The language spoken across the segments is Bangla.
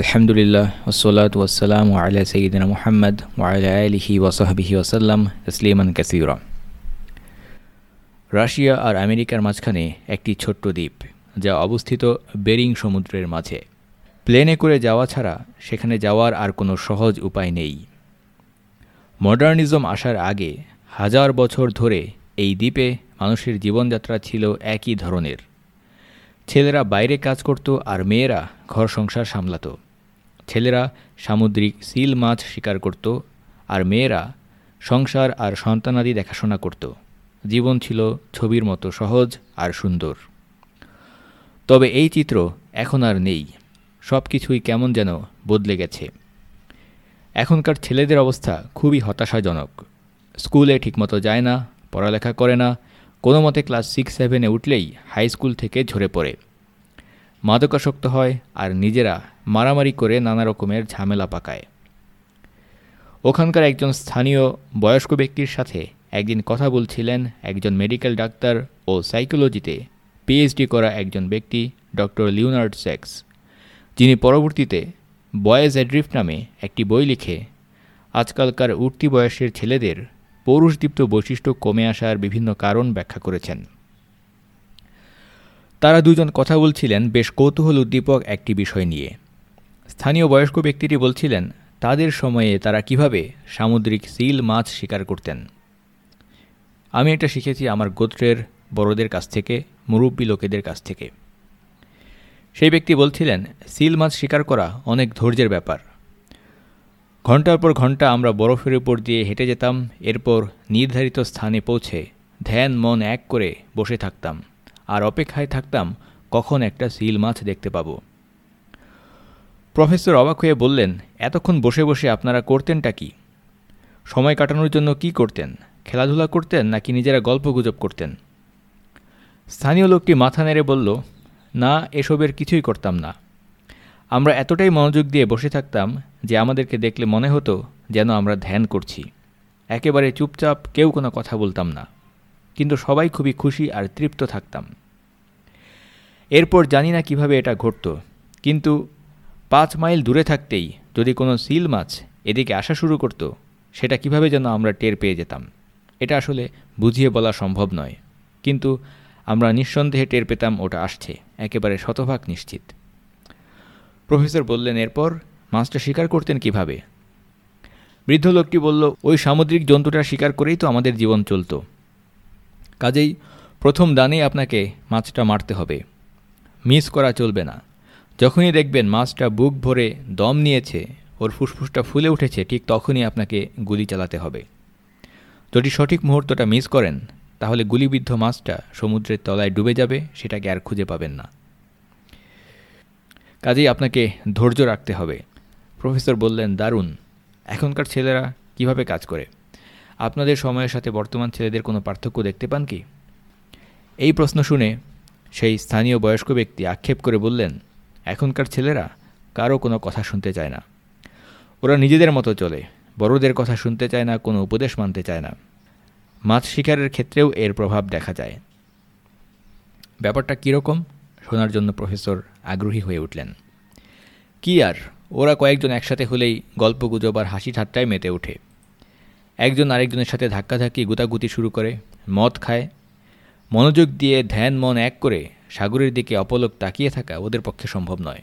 আলহামদুলিল্লাহ ওসলাত ওয়াসালাম আলা সঈদিন মোহাম্মদ ওয়ালা আলহি ওয়াসাহাবিহি ওয়াসাল্লাম তসলিমান কাসিউরা রাশিয়া আর আমেরিকার মাঝখানে একটি ছোট্ট দ্বীপ, যা অবস্থিত বেরিং সমুদ্রের মাঝে। প্লেনে করে যাওয়া ছাড়া সেখানে যাওয়ার আর কোনো সহজ উপায় নেই। মডার্নিজম আসার আগে হাজার বছর ধরে এই দ্বীপে মানুষের জীবনযাত্রা ছিল একই ধরনের। ছেলেরা বাইরে কাজ করত আর মেয়েরা ঘর সংসার সামলাত। ছেলেরা সামুদ্রিক সিল মাছ শিকার করত আর মেয়েরা সংসার আর সন্তানাদি দেখাশোনা করত। জীবন ছিল ছবির মতো সহজ আর সুন্দর। তবে এই চিত্র এখন আর নেই। সব কিছুই কেমন যেন বদলে গেছে। এখনকার ছেলেদের অবস্থা খুবই হতাশাজনক। স্কুলে ঠিকমতো যায় না, পড়ালেখা করে না কোনো মতে ক্লাস সিক্স, সেভেনে উঠলেই হাই স্কুল থেকে ঝরে পড়ে। মাদকাসক্ত হয় আর নিজেরা মারামারি করে নানা রকমের ঝামেলা পাকায়। ওখানকার একজন স্থানীয় বয়স্ক ব্যক্তির সাথে একদিন কথা বলছিলেন একজন মেডিকেল ডাক্তার ও সাইকোলজিতে পিএইচডি করা একজন ব্যক্তি ডক্টর লিওনার্ড সেক্স যিনি পরবর্তীতে বয়েজ অ্যাড্রিফট নামে একটি বই লিখে আজকালকার উঠতি বয়সের ছেলেদের পৌরুষদীপ্ত বৈশিষ্ট্য কমে আসার বিভিন্ন কারণ ব্যাখ্যা করেছেন। তারা দুজন কথা বলছিলেন বেশ কৌতূহল উদ্দীপক একটি বিষয় নিয়ে। স্থানীয় বয়স্ক ব্যক্তিটি বলছিলেন, তাদের সময়ে তারা কীভাবে সামুদ্রিক সিল মাছ শিকার করতেন? আমি এটা শিখেছি আমার গোত্রের বড়দের কাছ থেকে, মুরব্বী লোকেদের কাছ থেকে। সেই ব্যক্তি বলছিলেন, সিল মাছ শিকার করা অনেক ধৈর্যের ব্যাপার। ঘণ্টার পর ঘণ্টা আমরা বরফের উপর দিয়ে হেঁটে যেতাম, এরপর নির্ধারিত স্থানে পৌঁছে ধ্যান মন এক করে বসে থাকতাম। আর অপেক্ষায় থাকতাম কখন একটা সিল মাছ দেখতে পাব। প্রফেসর অবাক হয়ে বললেন, এতক্ষণ বসে বসে আপনারা করতেনটা কি? সময় কাটানোর জন্য কি করতেন? খেলাধুলা করতেন নাকি নিজেরা গল্প গুজব করতেন? স্থানীয় লোকটি মাথা নেড়ে বলল, না, এসবের কিছুই করতাম না। আমরা এতটাই মনোযোগ দিয়ে বসে থাকতাম যে আমাদেরকে দেখলে মনে হতো যেন আমরা ধ্যান করছি। একেবারে চুপচাপ কেউ কোনো কথা বলতাম না। কিন্তু সবাই খুবই খুশি আর তৃপ্ত থাকতাম। এরপর জানি না কীভাবে এটা ঘটত, কিন্তু পাঁচ মাইল দূরে থাকতেই যদি কোনো সিল মাছ এদিকে আসা শুরু করত, সেটা কীভাবে যেন আমরা টের পেয়ে যেতাম। এটা আসলে বুঝিয়ে বলা সম্ভব নয়, কিন্তু আমরা নিঃসন্দেহে টের পেতাম ওটা আসছে, একেবারে শতভাগ নিশ্চিত। প্রফেসর বললেন, এরপর মাছটা শিকার করতেন কীভাবে? বৃদ্ধ লোকটি বলল, ওই সামুদ্রিক জন্তুটা শিকার করেই তো আমাদের জীবন চলত। কাজেই প্রথম দানেই আপনাকে মাছটা মারতে হবে। মিস করা চলবে না। যখনই দেখবেন মাছটা বুক ভরে দম নিয়েছে, ওর ফুসফুসটা ফুলে উঠেছে, ঠিক তখনই আপনাকে গুলি চালাতে হবে। যদি সঠিক মুহূর্তটা মিস করেন, তাহলে গুলিবিদ্ধ মাছটা সমুদ্রের তলায় ডুবে যাবে, সেটাকে আর খুঁজে পাবেন না। কাজেই আপনাকে ধৈর্য রাখতে হবে। প্রফেসর বললেন, দারুণ। এখনকার ছেলেরা কীভাবে কাজ করে? আপনাদের সময়ের সাথে বর্তমান ছেলেদের কোনো পার্থক্য দেখতে পান কি? এই প্রশ্ন শুনে সেই স্থানীয় বয়স্ক ব্যক্তি আক্ষেপ করে বললেন, এখনকার ছেলেরা কারও কোনো কথা শুনতে চায় না। ওরা নিজেদের মতো চলে, বড়দের কথা শুনতে চায় না, কোনো উপদেশ মানতে চায় না। মাছ শিকারের ক্ষেত্রেও এর প্রভাব দেখা যায়। ব্যাপারটা কীরকম? শোনার জন্য প্রফেসর আগ্রহী হয়ে উঠলেন। কি আর, ওরা কয়েকজন একসাথে হলেই গল্প গুজব আর হাসি ঠাট্টায় মেতে ওঠে। একজন আরেকজনের সাথে ধাক্কাধাক্কি গুতাগুতি শুরু করে, মদ খায়। মনোযোগ দিয়ে ধ্যান, মন এক করে সাগরের দিকে অপলক তাকিয়ে থাকা ওদের পক্ষে সম্ভব নয়।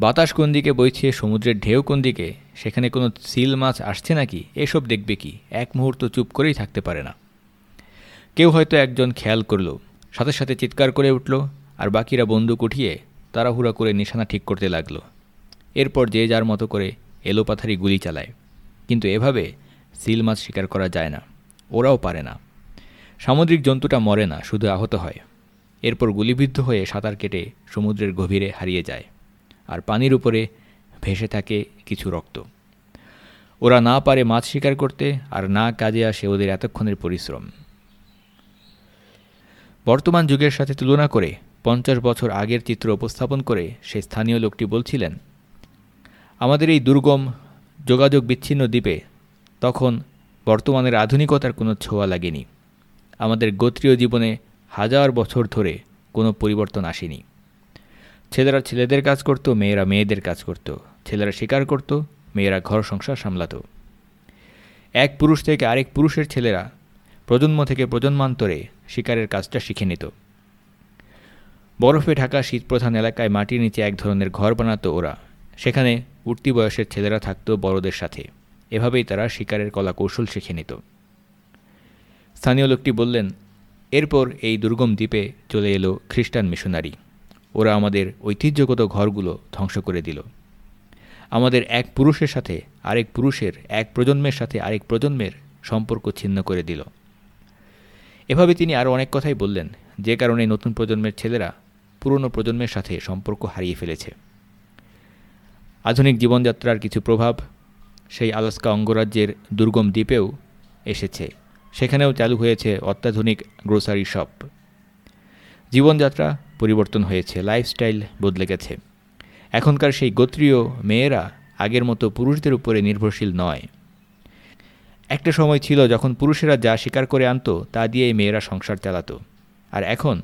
বাতাস কোন দিকে বইছে, সমুদ্রের ঢেউ কোন দিকে, সেখানে কোনো সিল মাছ আসছে নাকি, এসব দেখবে কি? এক মুহূর্ত চুপ করেই থাকতে পারে না। কেউ হয়তো একজন খেয়াল করল, সাথে সাথে চিৎকার করে উঠল, আর বাকিরা বন্দুক উঠিয়ে তাড়াহুড়া করে নিশানা ঠিক করতে লাগল। এরপর যে যার মতো করে এলোপাথারি গুলি চালায়। কিন্তু এভাবে সিল মাছ শিকার করা যায় না। ওরাও পারে না। সামুদ্রিক জন্তুটা মরে না, শুধু আহত হয়। এরপর গুলিবিদ্ধ হয়ে সাঁতার কেটে সমুদ্রের গভীরে হারিয়ে যায় আর পানির উপরে ভেসে থাকে কিছু রক্ত। ওরা না পারে মাছ শিকার করতে আর না কাজে আসে ওদের এতক্ষণের পরিশ্রম। বর্তমান যুগের সাথে তুলনা করে পঞ্চাশ বছর আগের চিত্র উপস্থাপন করে সেই স্থানীয় লোকটি বলছিলেন, আমাদের এই দুর্গম যোগাযোগ বিচ্ছিন্ন দ্বীপে, তখন বর্তমানের আধুনিকতার কোনো ছোঁয়া লাগেনি। আমাদের গোত্রীয় জীবনে হাজার বছর ধরে কোনো পরিবর্তন আসেনি। ছেলেরা ছেলেদের কাজ করত, মেয়েরা মেয়েদের কাজ করত। ছেলেরা শিকার করত, মেয়েরা ঘর সংসার সামলাত। এক পুরুষ থেকে আরেক পুরুষের ছেলেরা প্রজন্ম থেকে প্রজন্মান্তরে শিকারের কাজটা শিখে নিত। বরফে ঢাকা শীতপ্রধান এলাকায় মাটির নিচে এক ধরনের ঘর বানাতো ওরা। সেখানে উঠতি বয়সের ছেলেরা থাকত বড়দের সাথে। এভাবেই তারা শিকারের কলা কৌশল শিখে নিত। স্থানীয় লোকটি বললেন, এরপর এই দুর্গম দ্বীপে চলে এলো খ্রিস্টান মিশনারি। ওরা আমাদের ঐতিহ্যগত ঘরগুলো ধ্বংস করে দিল। আমাদের এক পুরুষের সাথে আরেক পুরুষের, এক প্রজন্মের সাথে আরেক প্রজন্মের সম্পর্ক ছিন্ন করে দিল। এভাবে তিনি আরও অনেক কথাই বললেন, যে কারণে নতুন প্রজন্মের ছেলেরা পুরনো প্রজন্মের সাথে সম্পর্ক হারিয়ে ফেলেছে। আধুনিক জীবনযাত্রার কিছু প্রভাব সেই আলাস্কা অঙ্গরাজ্যের দুর্গম দ্বীপেও এসেছে। সেখানেও চালু হয়েছে অত্যাধুনিক গ্রোসারি শপ। জীবনযাত্রা পরিবর্তন হয়েছে, লাইফস্টাইল বদলে গেছে। এখনকার সেই গোত্রীয় মেয়েরা আগের মতো পুরুষদের উপরে নির্ভরশীল নয়। একটা সময় ছিল যখন পুরুষেরা যা স্বীকার করে আনতো, তা দিয়েই মেয়েরা সংসার চালাতো। আর এখন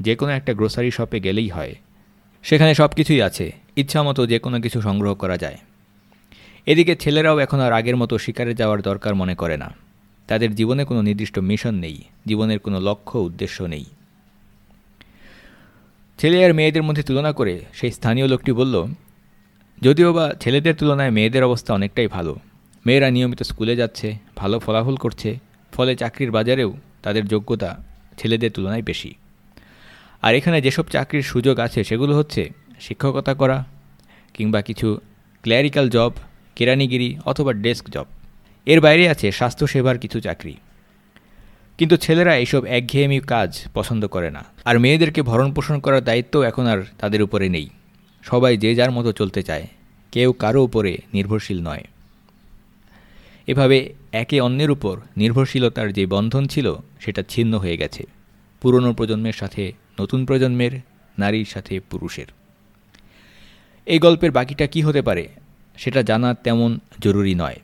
যে কোনো একটা গ্রোসারি শপে গেলেই হয়। সেখানে সব কিছুই আছে। ইচ্ছা মতো যে কোনো কিছু সংগ্রহ করা যায়। এদিকে ছেলেরাও এখন আর আগের মতো শিকারে যাওয়ার দরকার মনে করে না। তাদের জীবনে কোনো নির্দিষ্ট মিশন নেই, জীবনের কোনো লক্ষ্য, উদ্দেশ্য নেই। ছেলে আর মেয়েদের মধ্যে তুলনা করে সেই স্থানীয় লোকটি বলল, যদিও বা ছেলেদের তুলনায় মেয়েদের অবস্থা অনেকটাই ভালো। মেয়েরা নিয়মিত স্কুলে যাচ্ছে, ভালো ফলাফল করছে, ফলে চাকরির বাজারেও তাদের যোগ্যতা ছেলেদের তুলনায় বেশি। আর এখানে যেসব চাকরির সুযোগ আছে সেগুলো হচ্ছে শিক্ষকতা করা কিংবা কিছু ক্ল্যারিক্যাল জব কেরানিগিরি অথবা ডেস্ক জব এর বাইরে আছে স্বাস্থ্যসেবার কিছু চাকরি। কিন্তু ছেলেরা এইসব একঘেয়েমি কাজ পছন্দ করে না। আর মেয়েদেরকে ভরণ পোষণ করার দায়িত্ব এখন আর তাদের উপরে নেই। সবাই যে যার মতো চলতে চায়, কেউ কারও উপরে নির্ভরশীল নয়। এভাবে একে অন্যের উপর নির্ভরশীলতার যে বন্ধন ছিল, সেটা ছিন্ন হয়ে গেছে। পুরনো প্রজন্মের সাথে নতুন প্রজন্মের, নারীর সাথে পুরুষের। এই গল্পের বাকিটা কি হতে পারে, সেটা জানা তেমন জরুরি নয়।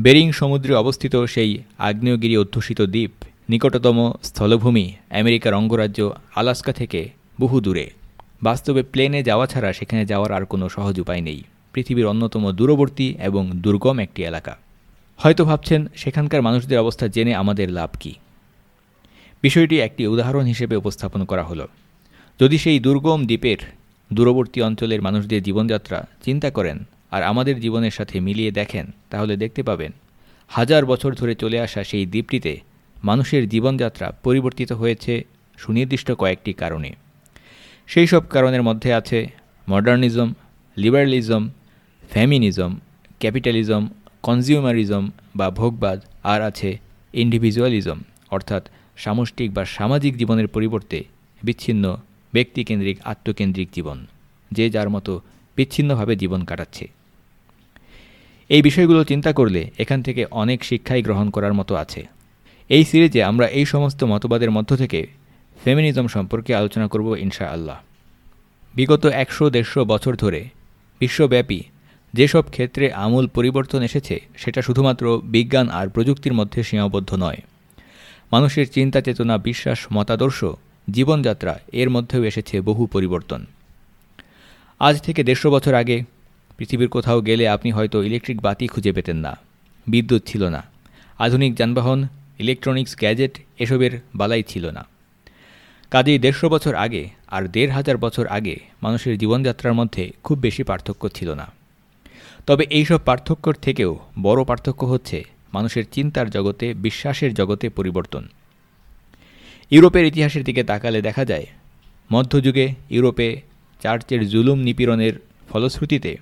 বেরিং সমুদ্রে অবস্থিত সেই আগ্নেয়গিরি অধ্যুষিত দ্বীপ নিকটতম স্থলভূমি আমেরিকার অঙ্গরাজ্য আলাস্কা থেকে বহু দূরে। বাস্তবে প্লেনে যাওয়া ছাড়া সেখানে যাওয়ার আর কোনো সহজ উপায় নেই। পৃথিবীর অন্যতম দূরবর্তী এবং দুর্গম একটি এলাকা। হয়তো ভাবছেন, সেখানকার মানুষদের অবস্থা জেনে আমাদের লাভ কি? বিষয়টি একটি উদাহরণ হিসেবে উপস্থাপন করা হলো। যদি সেই দুর্গম দ্বীপের দূরবর্তী অঞ্চলের মানুষদের জীবনযাত্রা চিন্তা করেন আর আমাদের জীবনের সাথে মিলিয়ে দেখেন, তাহলে দেখতে পাবেন। হাজার বছর ধরে চলে আসা সেই দ্বীপটিতে মানুষের জীবনযাত্রা পরিবর্তিত হয়েছে সুনির্দিষ্ট কয়েকটি কারণে। সেই সব কারণের মধ্যে আছে modernism, liberalism, feminism, capitalism, consumerism বা ভোগবাদ, আর আছে ইন্ডিভিজুয়ালিজম, অর্থাৎ সামষ্টিক বা সামাজিক জীবনের পরিবর্তে বিচ্ছিন্ন ব্যক্তিকেন্দ্রিক, আত্মকেন্দ্রিক জীবন, যে যার মতো বিচ্ছিন্নভাবে জীবন কাটাচ্ছে। এই বিষয়গুলো চিন্তা করলে এখান থেকে অনেক শিক্ষাই গ্রহণ করার মতো আছে। এই সিরিজে আমরা এই সমস্ত মতবাদের মধ্য থেকে ফেমিনিজম সম্পর্কে আলোচনা করব ইনশা আল্লাহ বিগত একশো দেড়শো বছর ধরে বিশ্বব্যাপী যেসব ক্ষেত্রে আমূল পরিবর্তন এসেছে, সেটা শুধুমাত্র বিজ্ঞান আর প্রযুক্তির মধ্যে সীমাবদ্ধ নয়। মানুষের চিন্তা চেতনা বিশ্বাস, মতাদর্শ জীবনযাত্রা এর মধ্যেও এসেছে বহু পরিবর্তন। আজ থেকে দেড়শো বছর আগে পৃথিবীর কোথাও গেলে আপনি হয়তো ইলেকট্রিক বাতি খুঁজে পেতেন না, বিদ্যুৎ ছিল না, আধুনিক যানবাহন, ইলেকট্রনিক্স গ্যাজেট এসবের বালাই ছিল না। কাজেই দেড়শো বছর আগে আর দেড় হাজার বছর আগে মানুষের জীবনযাত্রার মধ্যে খুব বেশি পার্থক্য ছিল না। তবে এইসব পার্থক্যর থেকেও বড় পার্থক্য হচ্ছে মানুষের চিন্তার জগতে, বিশ্বাসের জগতে পরিবর্তন। ইউরোপের ইতিহাসের দিকে তাকালে দেখা যায়, মধ্যযুগে ইউরোপে চার্চের জুলুম নিপীড়নের ফলশ্রুতিতে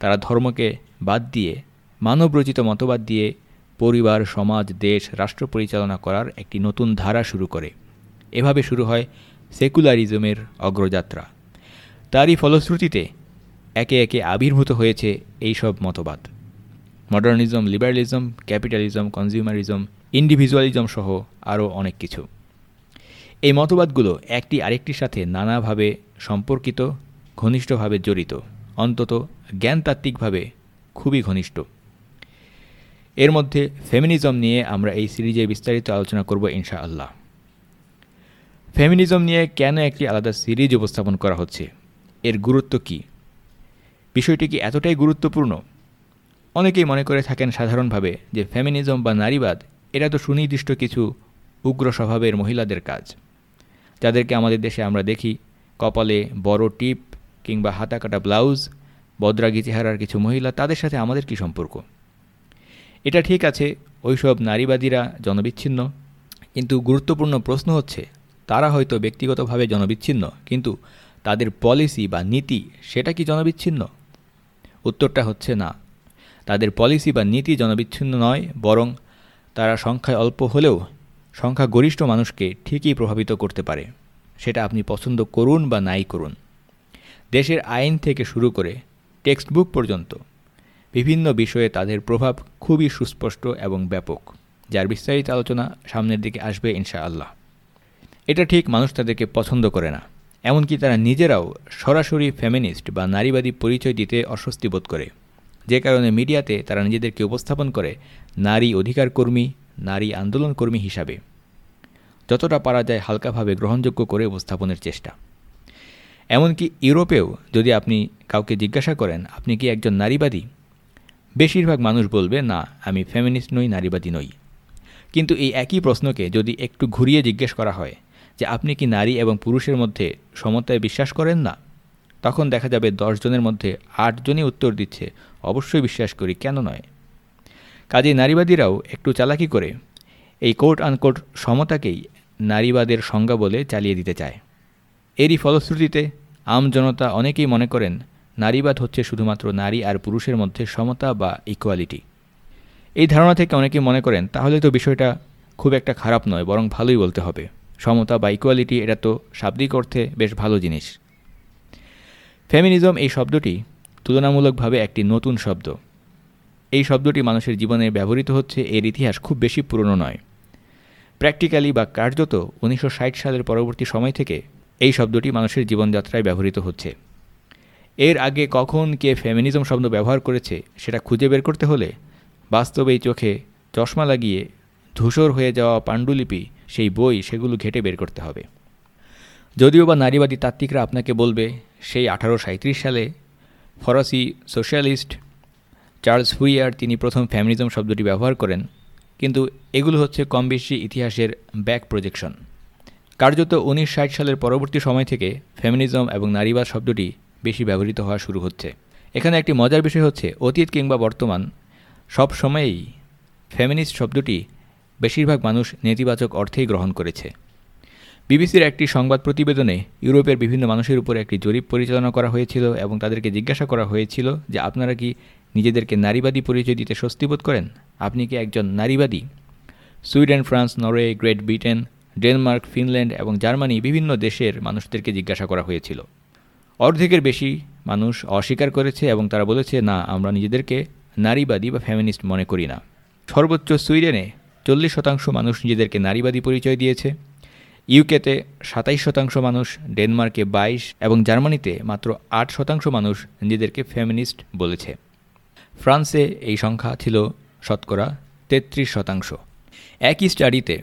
তারা ধর্মকে বাদ দিয়ে, মানবরচিত মতবাদ দিয়ে পরিবার, সমাজ, দেশ, রাষ্ট্র পরিচালনা করার একটি নতুন ধারা শুরু করে। এভাবে শুরু হয় সেকুলারিজমের অগ্রযাত্রা। তারই ফলশ্রুতিতে একে একে আবির্ভূত হয়েছে এইসব মতবাদ। Modernism, liberalism, capitalism, consumerism, individualism সহ আরও অনেক কিছু। এই মতবাদগুলো একটি আরেকটির সাথে নানাভাবে সম্পর্কিত, ঘনিষ্ঠভাবে জড়িত, অন্তত জ্ঞানতাত্ত্বিকভাবে খুবই ঘনিষ্ঠ। এর মধ্যে ফেমিনিজম নিয়ে আমরা এই সিরিজে বিস্তারিত আলোচনা করব ইনশা আল্লাহ ফেমিনিজম নিয়ে কেন একটি আলাদা সিরিজ উপস্থাপন করা হচ্ছে? এর গুরুত্ব কি? বিষয়টি কি এতটাই গুরুত্বপূর্ণ? অনেকেই মনে করে থাকেন সাধারণভাবে যে ফেমিনিজম বা নারীবাদ এটা তো সুনির্দিষ্ট কিছু উগ্র স্বভাবের মহিলাদের কাজ। যাদেরকে আমাদের দেশে আমরা দেখি, কপালে বড় টিপ কিংবা হাতা কাটা ব্লাউজ, বদ্রাগি চেহারার কিছু মহিলা, তাদের সাথে আমাদের কি সম্পর্ক? এটা ঠিক আছে, ওইসব নারীবাদীরা জনবিচ্ছিন্ন, কিন্তু গুরুত্বপূর্ণ প্রশ্ন হচ্ছে, তারা হয়তো ব্যক্তিগতভাবে জনবিচ্ছিন্ন, কিন্তু তাদের পলিসি বা নীতি, সেটা কি জনবিচ্ছিন্ন? উত্তরটা হচ্ছে না। তাদের পলিসি বা নীতি জনবিচ্ছিন্ন নয়, বরং তারা সংখ্যায় অল্প হলেও সংখ্যা গরিষ্ঠ মানুষকে ঠিকই প্রভাবিত করতে পারে। সেটা আপনি পছন্দ করুন বা নাই করুন। দেশের আইন থেকে শুরু করে টেক্সট বুক পর্যন্ত বিভিন্ন বিষয়ে তাদের প্রভাব খুবই সুস্পষ্ট এবং ব্যাপক, যার বিস্তারিত আলোচনা সামনের দিকে আসবে ইনশা আল্লাহ এটা ঠিক মানুষ তাদেরকে পছন্দ করে না, এমনকি তারা নিজেরাও সরাসরি ফেমিনিস্ট বা নারীবাদী পরিচয় দিতে অস্বস্তি বোধ করে। যে কারণে মিডিয়াতে তারা নিজেদেরকে উপস্থাপন করে নারী অধিকার কর্মী নারী আন্দোলনকর্মী হিসাবে। যতটা পারা যায় হালকাভাবে গ্রহণযোগ্য করে উপস্থাপনের চেষ্টা। এমনকি ইউরোপেও যদি আপনি কাউকে জিজ্ঞাসা করেন, আপনি কি একজন নারীবাদী? বেশিরভাগ মানুষ বলবে, না, আমি ফেমিনিস্ট নই, নারীবাদী নই। কিন্তু এই একই প্রশ্নকে যদি একটু ঘুরিয়ে জিজ্ঞেস করা হয় যে, আপনি কি নারী এবং পুরুষের মধ্যে সমতায় বিশ্বাস করেন না? তখন দেখা যাবে দশজনের মধ্যে আটজনই উত্তর দিচ্ছে, অবশ্যই বিশ্বাস করি, কেন নয়? কাজে নারীবাদীরাও একটু চালাকি করে এই কোর্ট আনকোর্ট সমতাকেই নারীবাদের সংজ্ঞা বলে চালিয়ে দিতে চায়। এরই ফলশ্রুতিতে আম জনতা অনেকেই মনে করেন নারীবাদ হচ্ছে শুধুমাত্র নারী আর পুরুষের মধ্যে সমতা বা ইকুয়ালিটি এই ধারণা থেকে অনেকেই মনে করেন, তাহলে তো বিষয়টা খুব একটা খারাপ নয়, বরং ভালোই বলতে হবে। সমতা বা ইকুয়ালিটি এটা তো শাব্দিক অর্থে বেশ ভালো জিনিস। ফেমিনিজম এই শব্দটি তুলনামূলকভাবে একটি নতুন শব্দ। এই শব্দটি মানুষের জীবনে ব্যবহৃত হচ্ছে এর ইতিহাস খুব বেশি পুরনো নয়। প্র্যাকটিক্যালি বা কার্যত উনিশশো ষাট সালের পরবর্তী সময় থেকে এই শব্দটি মানুষের জীবনযাত্রায় ব্যবহৃত হচ্ছে। এর আগে কখন কে ফেমিনিজম শব্দ ব্যবহার করেছে সেটা খুঁজে বের করতে হলে বাস্তবে চোখে চশমা লাগিয়ে ধূসর হয়ে যাওয়া পাণ্ডুলিপি, সেই বই সেগুলো ঘেটে বের করতে হবে। যদিও বা নারীবাদী তাত্ত্বিকরা আপনাকে বলবে, সেই আঠারো সালে ফরাসি সোশ্যালিস্ট চার্লস হুইয়ার তিনি প্রথম ফ্যামিনিজম শব্দটি ব্যবহার করেন। কিন্তু এগুলো হচ্ছে কম বেশি ইতিহাসের ব্যাক প্রজেকশন কার্যত উনিশ ষাট সালের পরবর্তী সময় থেকে ফেমিনিজম এবং নারীবাদ শব্দটি বেশি ব্যবহৃত হওয়া শুরু হচ্ছে। এখানে একটি মজার বিষয় হচ্ছে, অতীত কিংবা বর্তমান, সব সময়েই ফেমিনিস্ট শব্দটি বেশিরভাগ মানুষ নেতিবাচক অর্থেই গ্রহণ করেছে। বিবিসির একটি সংবাদ প্রতিবেদনে ইউরোপের বিভিন্ন মানুষের উপর একটি জরিপ পরিচালনা করা হয়েছিল এবং তাদেরকে জিজ্ঞাসা করা হয়েছিল যে আপনারা কি নিজেদেরকে নারীবাদী পরিচয় দিতে স্বস্তিবোধ করেন? আপনি কি একজন নারীবাদী? Sweden, France, Norway, Great Britain, Denmark, Finland এবং জার্মানি বিভিন্ন দেশের মানুষদেরকে জিজ্ঞাসা করা হয়েছিল। অর্ধেকের বেশি মানুষ অস্বীকার করেছে এবং তারা বলেছে, না, আমরা নিজেদেরকে নারীবাদী বা ফ্যামিনিস্ট মনে করি না। সর্বোচ্চ সুইডেনে চল্লিশ শতাংশ মানুষ নিজেদেরকে নারীবাদী পরিচয় দিয়েছে। ইউকেতে সাতাইশ শতাংশ মানুষ, ডেনমার্কে বাইশ এবং জার্মানিতে মাত্র আট শতাংশ মানুষ নিজেদেরকে ফেমিনিস্ট বলেছে। ফ্রান্সে এই সংখ্যা ছিল শতকরা তেত্রিশ শতাংশ। একই স্টাডিতে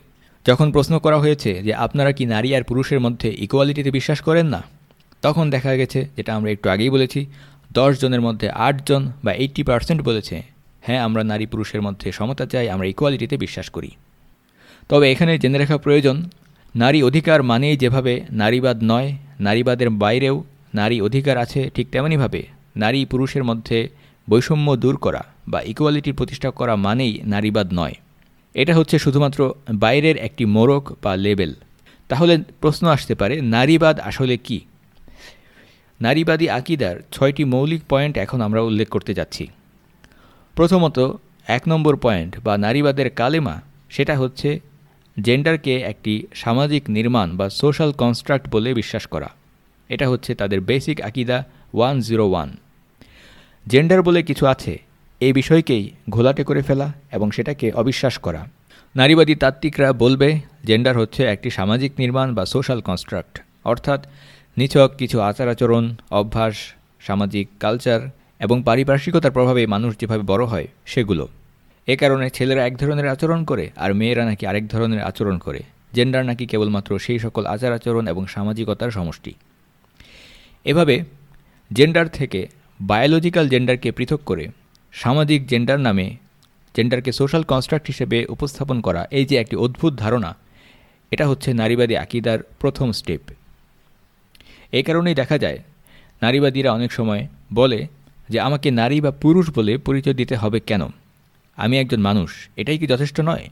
যখন প্রশ্ন করা হয়েছে যে আপনারা কি নারী আর পুরুষের মধ্যে ইকুয়ালিটিতে বিশ্বাস করেন না, তখন দেখা গেছে যেটা আমরা একটু আগেই বলেছি, দশ জনের মধ্যে আটজন বা এইট্টি পার্সেন্ট বলেছে হ্যাঁ আমরা নারী পুরুষের মধ্যে সমতা চাই, আমরা ইকুয়ালিটিতে বিশ্বাস করি। তবে এখানে জেনে রাখা প্রয়োজন, নারী অধিকার মানেই যেভাবে নারীবাদ নয়, নারীবাদের বাইরেও নারী অধিকার আছে ঠিক তেমনইভাবে নারী পুরুষের মধ্যে বৈষম্য দূর করা। বা ইকুয়ালিটি প্রতিষ্ঠা করা মানেই নারীবাদ নয়। এটা হচ্ছে শুধুমাত্র বাইরের একটি মোড়ক বা লেবেল তাহলে প্রশ্ন আসতে পারে, নারীবাদ আসলে কি? নারীবাদী আকিদার ছয়টি মৌলিক পয়েন্ট এখন আমরা উল্লেখ করতে যাচ্ছি। প্রথমত, এক নম্বর পয়েন্ট বা নারীবাদের কালেমা, সেটা হচ্ছে জেন্ডারকে একটি সামাজিক নির্মাণ বা সোশ্যাল কনস্ট্রাক্ট বলে বিশ্বাস করা। এটা হচ্ছে তাদের বেসিক আকিদা ওয়ান জিরো ওয়ান। জেন্ডার বলে কিছু আছে এই বিষয়কেই ঘোলাটে করে ফেলা এবং সেটাকে অবিশ্বাস করা। নারীবাদী তাত্ত্বিকরা বলবে, জেন্ডার হচ্ছে একটি সামাজিক নির্মাণ বা সোশ্যাল কনস্ট্রাক্ট। অর্থাৎ নিছক কিছু আচার আচরণ অভ্যাস, সামাজিক কালচার এবং পারিপার্শ্বিকতার প্রভাবে মানুষ যেভাবে বড় হয়, সেগুলো। এ কারণে ছেলেরা এক ধরনের আচরণ করে আর মেয়েরা নাকি আরেক ধরনের আচরণ করে। জেন্ডার নাকি কেবলমাত্র সেই সকল আচার আচরণ এবং সামাজিকতার সমষ্টি। এভাবে জেন্ডার থেকে বায়োলজিক্যাল জেন্ডারকে পৃথক করে সামাজিক জেন্ডার নামে জেন্ডারকে সোশ্যাল কনস্ট্রাক্ট হিসেবে উপস্থাপন করা, এই যে একটি অদ্ভুত ধারণা, এটা হচ্ছে নারীবাদী আকিদার প্রথম স্টেপ এই কারণেই দেখা যায়, নারীবাদীরা অনেক সময় বলে যে, আমাকে নারী বা পুরুষ বলে পরিচয় দিতে হবে কেন? আমি একজন মানুষ, এটাই কি যথেষ্ট নয়?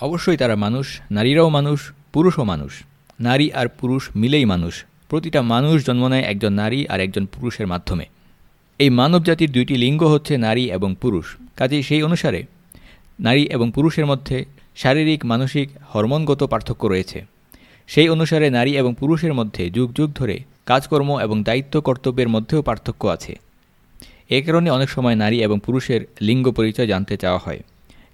অবশ্যই তারা মানুষ, নারীরাও মানুষ, পুরুষও মানুষ। নারী আর পুরুষ মিলেই মানুষ। প্রতিটা মানুষ জন্ম নেয় একজন নারী আর একজন পুরুষের মাধ্যমে। এই মানব জাতির দুইটি লিঙ্গ হচ্ছে নারী এবং পুরুষ। কাজেই সেই অনুসারে নারী এবং পুরুষের মধ্যে শারীরিক, মানসিক, হরমোনগত পার্থক্য রয়েছে। সেই অনুসারে নারী এবং পুরুষের মধ্যে যুগ যুগ ধরে কাজকর্ম এবং দায়িত্ব কর্তব্যের মধ্যেও পার্থক্য আছে। এ কারণে অনেক সময় নারী এবং পুরুষের লিঙ্গ পরিচয় জানতে চাওয়া হয়।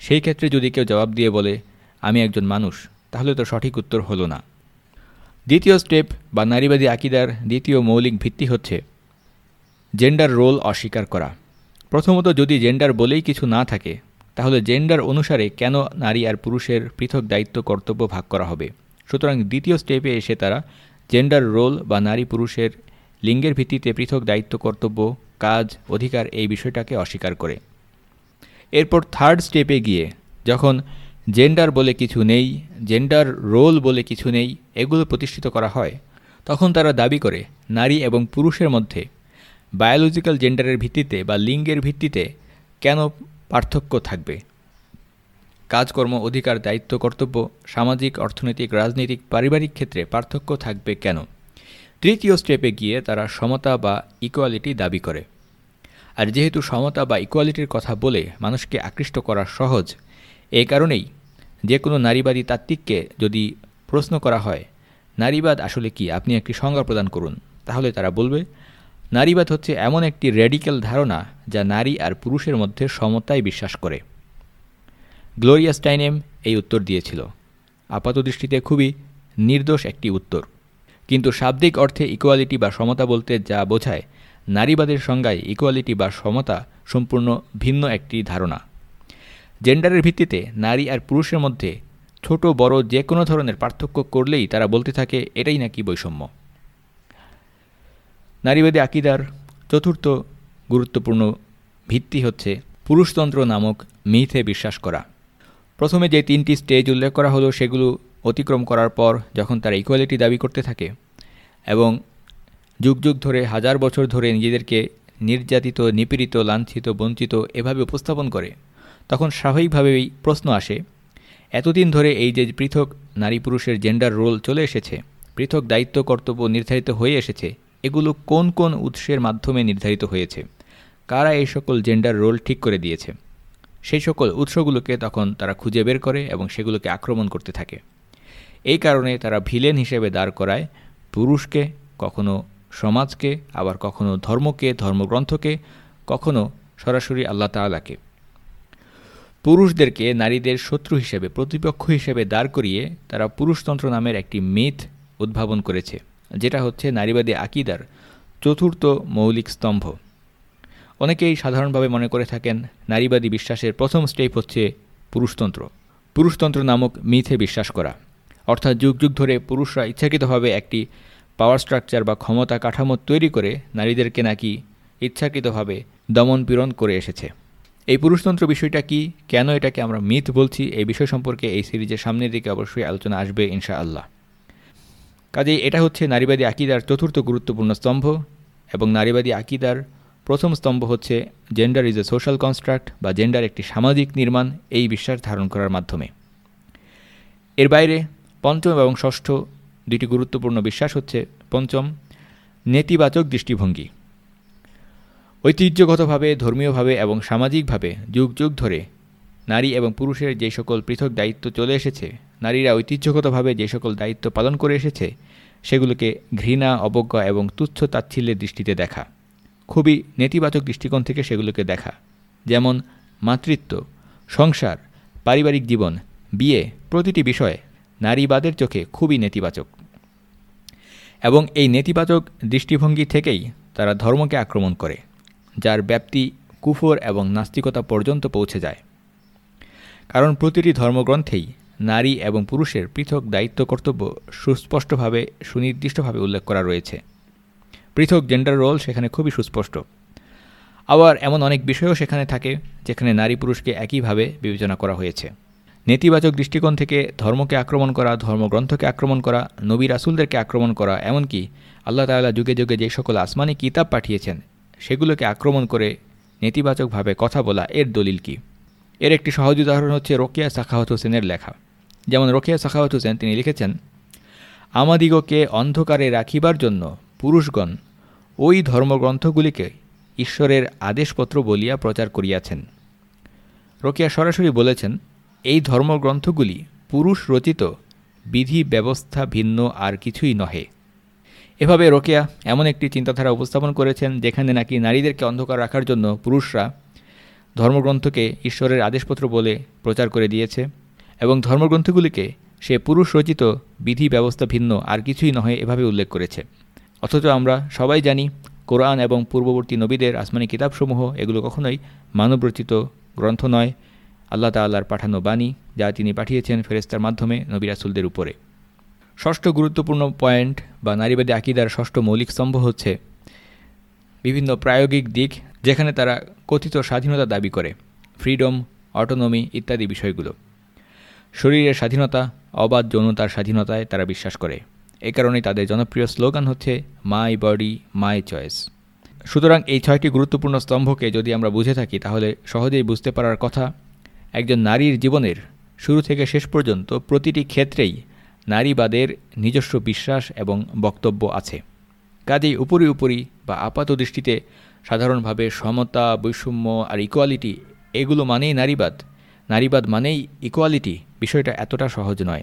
সেই ক্ষেত্রে যদি কেউ জবাব দিয়ে বলে, আমি একজন মানুষ তাহলে তো সঠিক উত্তর হলো না। দ্বিতীয় স্টেপ বা নারীবাদী আকিদার দ্বিতীয় মৌলিক ভিত্তি হচ্ছে জেন্ডার রোল অস্বীকার করা। প্রথমত, যদি জেন্ডার বলেই কিছু না থাকে, তাহলে জেন্ডার অনুসারে কেন নারী আর পুরুষের পৃথক দায়িত্ব কর্তব্য ভাগ করা হবে? সুতরাং দ্বিতীয় স্টেপে এসে তারা জেন্ডার রোল বা নারী পুরুষের লিঙ্গের ভিত্তিতে পৃথক দায়িত্ব কর্তব্য, কাজ, অধিকার এই বিষয়টাকে অস্বীকার করে। এরপর থার্ড স্টেপে গিয়ে, যখন জেন্ডার বলে কিছু নেই, জেন্ডার রোল বলে কিছু নেই, এগুলো প্রতিষ্ঠিত করা হয়, তখন তারা দাবি করে, নারী এবং পুরুষের মধ্যে বায়োলজিক্যাল জেন্ডারের ভিত্তিতে বা লিঙ্গের ভিত্তিতে কেন পার্থক্য থাকবে? কাজকর্ম, অধিকার, দায়িত্ব, কর্তব্য, সামাজিক, অর্থনৈতিক, রাজনৈতিক, পারিবারিক ক্ষেত্রে পার্থক্য থাকবে কেন? তৃতীয় স্টেপে গিয়ে তারা সমতা বা ইকোয়ালিটি দাবি করে। আর যেহেতু সমতা বা ইকোয়ালিটির কথা বলে মানুষকে আকৃষ্ট করা সহজ, এই কারণেই যে কোনো নারীবাদী তাত্ত্বিককে যদি প্রশ্ন করা হয়, নারীবাদ আসলে কি? আপনি একটি সংজ্ঞা প্রদান করুন। তাহলে তারা বলবে নারীবাদ হচ্ছে এমন একটি রেডিক্যাল ধারণা যা নারী আর পুরুষের মধ্যে সমতায় বিশ্বাস করে। গ্লোরিয়া স্টাইনেম এই উত্তর দিয়েছিল। আপাতদৃষ্টিতে খুবই নির্দোষ একটি উত্তর। কিন্তু শাব্দিক অর্থে ইকুয়ালিটি বা সমতা বলতে যা বোঝায়, নারীবাদের সংজ্ঞায় ইকুয়ালিটি বা সমতা সম্পূর্ণ ভিন্ন একটি ধারণা। জেন্ডারের ভিত্তিতে নারী আর পুরুষের মধ্যে ছোট, বড় যে কোনো ধরনের পার্থক্য করলেই তারা বলতে থাকে, এটাই নাকি বৈষম্য? নারীবাদী আকিদার চতুর্থ গুরুত্বপূর্ণ ভিত্তি হচ্ছে পুরুষতন্ত্র নামক মিথে বিশ্বাস করা। প্রথমে যে তিনটি স্টেজ উল্লেখ করা হলো সেগুলো অতিক্রম করার পর যখন তারা ইকুয়ালিটি দাবি করতে থাকে এবং যুগ যুগ ধরে, হাজার বছর ধরে নিজেদেরকে নির্যাতিত, নিপীড়িত, লাঞ্ছিত, বঞ্চিত এভাবে উপস্থাপন করে, তখন স্বাভাবিকভাবেই প্রশ্ন আসে, এতদিন ধরে এই যে পৃথক নারী পুরুষের জেন্ডার রোল চলে এসেছে, পৃথক দায়িত্ব, কর্তব্য নির্ধারিত হয়ে এসেছে এগুলো কোন কোন উৎসের মাধ্যমে নির্ধারিত হয়েছে? কারা এই সকল জেন্ডার রোল ঠিক করে দিয়েছে? সেই সকল উৎসগুলোকে তখন তারা খুঁজে বের করে এবং সেগুলোকে আক্রমণ করতে থাকে। এই কারণে তারা ভিলেন হিসেবে দাঁড় করায়, পুরুষকে, কখনো সমাজকে, আবার কখনো ধর্মকে, ধর্মগ্রন্থকে, কখনো সরাসরি আল্লাহ তালাকে পুরুষদেরকে নারীদের শত্রু হিসেবে, প্রতিপক্ষ হিসেবে দাঁড় করিয়ে তারা পুরুষতন্ত্র নামের একটি মিথ উদ্ভাবন করেছে। যেটা হচ্ছে নারীবাদী আকিদার চতুর্থ মৌলিক স্তম্ভ। অনেকেই সাধারণভাবে মনে করে থাকেন নারীবাদী বিশ্বাসের প্রথম স্টেপ হচ্ছে পুরুষতন্ত্র। পুরুষতন্ত্র নামক মিথে বিশ্বাস করা। অর্থাৎ যুগ যুগ ধরে পুরুষরা ইচ্ছাকৃতভাবে একটি পাওয়ার স্ট্রাকচার বা ক্ষমতা কাঠামো তৈরি করে নারীদেরকে নাকি ইচ্ছাকৃতভাবে দমন পীড়ন করে এসেছে। এই পুরুষতন্ত্র বিষয়টা কি? কেন এটাকে আমরা মিথ বলছি? এই বিষয় সম্পর্কে এই সিরিজের সামনের দিকে অবশ্যই আলোচনা আসবে ইনশা আল্লাহ কাজেই এটা হচ্ছে নারীবাদী আকিদার চতুর্থ গুরুত্বপূর্ণ স্তম্ভ এবং নারীবাদী আকিদার প্রথম স্তম্ভ হচ্ছে gender is a social construct বা জেন্ডার একটি সামাজিক নির্মাণ এই বিশ্বাস ধারণ করার মাধ্যমে। এর বাইরে পঞ্চম এবং ষষ্ঠ দুটি গুরুত্বপূর্ণ বিশ্বাস হচ্ছে পঞ্চম, নেতিবাচক দৃষ্টিভঙ্গি। ঐতিহ্যগতভাবে, ধর্মীয়ভাবে এবং সামাজিকভাবে যুগ যুগ ধরে নারী এবং পুরুষের যে সকল পৃথক দায়িত্ব চলে এসেছে নারীরা ঐতিহ্যগতভাবে যে সকল দায়িত্ব পালন করে এসেছে, সেগুলোকে ঘৃণা, অবজ্ঞা এবং তুচ্ছ তাচ্ছিল্যের দৃষ্টিতে দেখা। খুবই নেতিবাচক দৃষ্টিকোণ থেকে সেগুলোকে দেখা। যেমন মাতৃত্ব, সংসার, পারিবারিক জীবন, বিয়ে, প্রতিটি বিষয়ে নারীবাদের চোখে খুবই নেতিবাচক। এবং এই নেতিবাচক দৃষ্টিভঙ্গি থেকেই তারা ধর্মকে আক্রমণ করে, যার ব্যাপ্তি, কুফর এবং নাস্তিকতা পর্যন্ত পৌঁছে যায়। কারণ প্রতিটি ধর্মগ্রন্থেই নারী এবং পুরুষের পৃথক দায়িত্ব কর্তব্য সুস্পষ্টভাবে, সুনির্দিষ্টভাবে উল্লেখ করা রয়েছে। পৃথক জেন্ডার রোল সেখানে খুবই সুস্পষ্ট। আবার এমন অনেক বিষয়ও সেখানে থাকে, যেখানে নারী পুরুষকে একইভাবে বিবেচনা করা হয়েছে। নেতিবাচক দৃষ্টিকোণ থেকে ধর্মকে আক্রমণ করা, ধর্মগ্রন্থকে আক্রমণ করা, নবী রাসুলদেরকে আক্রমণ করা, এমনকি আল্লাহ তাল্লাহ যুগে যুগে যে সকল আসমানি কিতাব পাঠিয়েছেন, সেগুলোকে আক্রমণ করে নেতিবাচকভাবে কথা বলা এর দলিল কি? এর একটি সহজ উদাহরণ হচ্ছে রোকিয়া সাখাওয়াত হোসেনের লেখা। যেমন রোকিয়া সাখাওয়াত হোসেন, তিনি লিখেছেন, আমাদিগকে অন্ধকারে রাখিবার জন্য পুরুষগণ ওই ধর্মগ্রন্থগুলিকে ঈশ্বরের আদেশপত্র বলিয়া প্রচার করিয়াছেন। রোকিয়া সরাসরি বলেছেন, এই ধর্মগ্রন্থগুলি পুরুষ রচিত বিধি ব্যবস্থা ভিন্ন আর কিছুই নহে। এভাবে রোকেয়া এমন একটি চিন্তাধারা উপস্থাপন করেছেন, যেখানে নাকি নারীদেরকে অন্ধকার রাখার জন্য পুরুষরা ধর্মগ্রন্থকে ঈশ্বরের আদেশপত্র বলে প্রচার করে দিয়েছে এবং ধর্মগ্রন্থগুলিকে সে পুরুষ রচিত বিধি ব্যবস্থা ভিন্ন আর কিছুই নহে এভাবে উল্লেখ করেছে। অথচ আমরা সবাই জানি কোরআন এবং পূর্ববর্তী নবীদের আসমানি কিতাবসমূহ এগুলো কখনোই মানবরচিত গ্রন্থ নয়। আল্লাহ তাল্লাহর পাঠানো বাণী যা তিনি পাঠিয়েছেন ফেরেস্তার মাধ্যমে নবী রাসুলদের উপরে। ষষ্ঠ গুরুত্বপূর্ণ পয়েন্ট বা নারীবাদী আকিদার ষষ্ঠ মৌলিক স্তম্ভ হচ্ছে বিভিন্ন প্রায়োগিক দিক যেখানে তারা কথিত স্বাধীনতা দাবি করে, ফ্রিডম, অটোনমি ইত্যাদি বিষয়গুলো। শরীরের স্বাধীনতা, অবাধ যৌনতার স্বাধীনতায় তারা বিশ্বাস করে। এ কারণে তাদের জনপ্রিয় স্লোগান হচ্ছে, মাই বডি, মাই চয়েস সুতরাং এই ছয়টি গুরুত্বপূর্ণ স্তম্ভকে যদি আমরা বুঝে থাকি, তাহলে সহজেই বুঝতে পারার কথা, একজন নারীর জীবনের শুরু থেকে শেষ পর্যন্ত প্রতিটি ক্ষেত্রেই নারীবাদের নিজস্ব বিশ্বাস এবং বক্তব্য আছে। কাজেই উপরি উপরি বা আপাত দৃষ্টিতে সাধারণভাবে সমতা, বৈষম্য আর ইকোয়ালিটি এগুলো মানেই নারীবাদ। নারীবাদ মানেই ইকোয়ালিটি বিষয়টা এতটা সহজ নয়।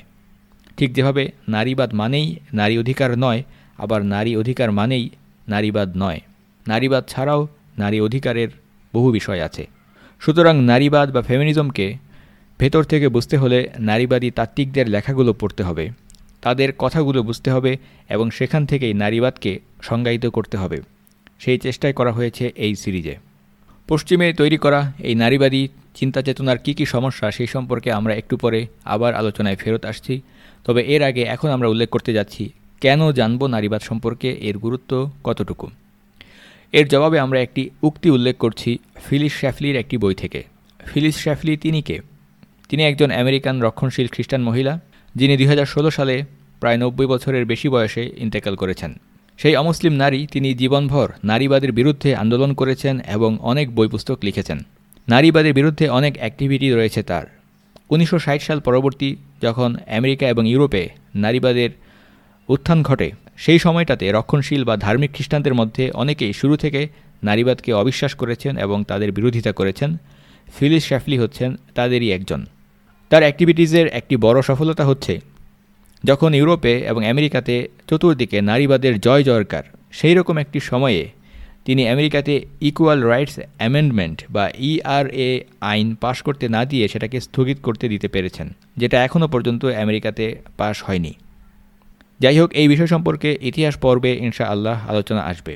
ঠিক যেভাবে নারীবাদ মানেই নারী অধিকার নয়, আবার নারী অধিকার মানেই নারীবাদ নয়। নারীবাদ ছাড়াও নারী অধিকারের বহু বিষয় আছে। সুতরাং নারীবাদ বা ফেমিনিজমকে ভেতর থেকে বুঝতে হলে নারীবাদী তাত্ত্বিকদের লেখাগুলো পড়তে হবে। তাদের কথাগুলো বুঝতে হবে এবং সেখান থেকেই নারীবাদকে সংজ্ঞায়িত করতে হবে। সেই চেষ্টাই করা হয়েছে এই সিরিজে। পশ্চিমে তৈরি করা এই নারীবাদী চিন্তা চেতনার কী কী সমস্যা সেই সম্পর্কে আমরা একটু পরে আবার আলোচনায় ফেরত আসছি। তবে এর আগে এখন আমরা উল্লেখ করতে যাচ্ছি, কেন জানব নারীবাদ সম্পর্কে এর গুরুত্ব কতটুকু? এর জবাবে আমরা একটি উক্তি উল্লেখ করছি ফিলিস শ্যাফলির একটি বই থেকে। ফিলিস শ্যাফলি তিনি কে? তিনি একজন আমেরিকান রক্ষণশীল খ্রিস্টান মহিলা, যিনি দুই হাজার ষোলো সালে প্রায় নব্বই বছরের বেশি বয়সে ইন্তেকাল করেছেন। সেই অমুসলিম নারী তিনি জীবনভর নারীবাদের বিরুদ্ধে আন্দোলন করেছেন এবং অনেক বই পুস্তক লিখেছেন। নারীবাদের বিরুদ্ধে অনেক অ্যাক্টিভিটি রয়েছে তার। উনিশশো ষাট সাল পরবর্তী যখন আমেরিকা এবং ইউরোপে নারীবাদের উত্থান ঘটে, সেই সময়টাতে রক্ষণশীল বা ধার্মিক খ্রিস্টানদের মধ্যে অনেকেই শুরু থেকে নারীবাদকে অবিশ্বাস করেছেন এবং তাদের বিরোধিতা করেছেন। ফিলিস শ্যাফলি হচ্ছেন তাদেরই একজন। তার অ্যাক্টিভিটিসের একটি বড় সফলতা হচ্ছে যখন ইউরোপে এবং আমেরিকাতে চতুর্দিকে নারীবাদের জয় জয়কার সেই রকম একটি সময়ে তিনি আমেরিকাতে ইকুয়াল রাইটস অ্যামেন্ডমেন্ট বা ইআরএ আইন পাশ করতে না দিয়ে সেটাকে স্থগিত করতে দিতে পেরেছেন, যেটা এখনও পর্যন্ত আমেরিকাতে পাশ হয়নি। যাই হোক, এই বিষয় সম্পর্কে ইতিহাস পর্বে ইনশা আল্লাহ আলোচনা আসবে।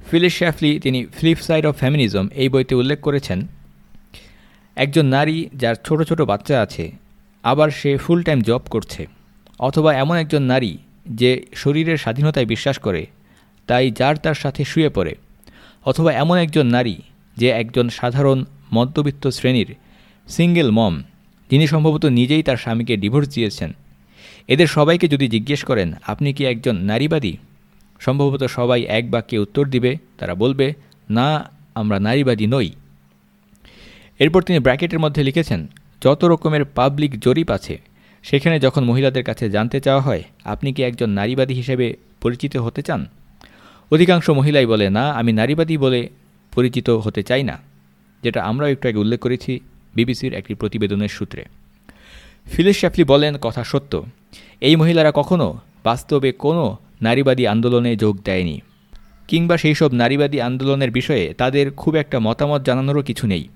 ফিলিস শ্যাফলি তিনি ফ্লিপ সাইড অফ ফ্যামিনিজম এই বইতে উল্লেখ করেছেন, একজন নারী যার ছোট ছোট বাচ্চা আছে, আবার সে ফুল টাইম জব করছে। অথবা এমন একজন নারী যে শরীরের স্বাধীনতায় বিশ্বাস করে, তাই যার তার সাথে শুয়ে পড়ে, অথবা এমন একজন নারী যে একজন সাধারণ মধ্যবিত্ত শ্রেণির সিঙ্গেল মম, যিনি সম্ভবত নিজেই তার স্বামীকে ডিভোর্স দিয়েছেন। এদের সবাইকে যদি জিজ্ঞেস করেন, আপনি কি একজন নারীবাদী? সম্ভবত সবাই এক বাক্যে উত্তর দিবে, তারা বলবে, না, আমরা নারীবাদী নই। এরপর তিনি ব্র্যাকেটের মধ্যে লিখেছেন, যত রকমের পাবলিক জরিপ আছে সেখানে যখন মহিলাদের কাছে জানতে চাওয়া হয়, আপনি কি একজন নারীবাদী হিসেবে পরিচিত হতে চান? অধিকাংশ মহিলাই বলে, না, আমি নারীবাদী বলে পরিচিত হতে চাই না। যেটা আমরাও একটু আগে উল্লেখ করেছি বিবিসির একটি প্রতিবেদনের সূত্রে। ফিলিস শ্যাফলি বলেন, কথা সত্য। এই মহিলারা কখনও বাস্তবে কোনো নারীবাদী আন্দোলনে যোগ দেয়নি কিংবা সেই সব নারীবাদী আন্দোলনের বিষয়ে তাদের খুব একটা মতামত জানানোরও কিছু নেই।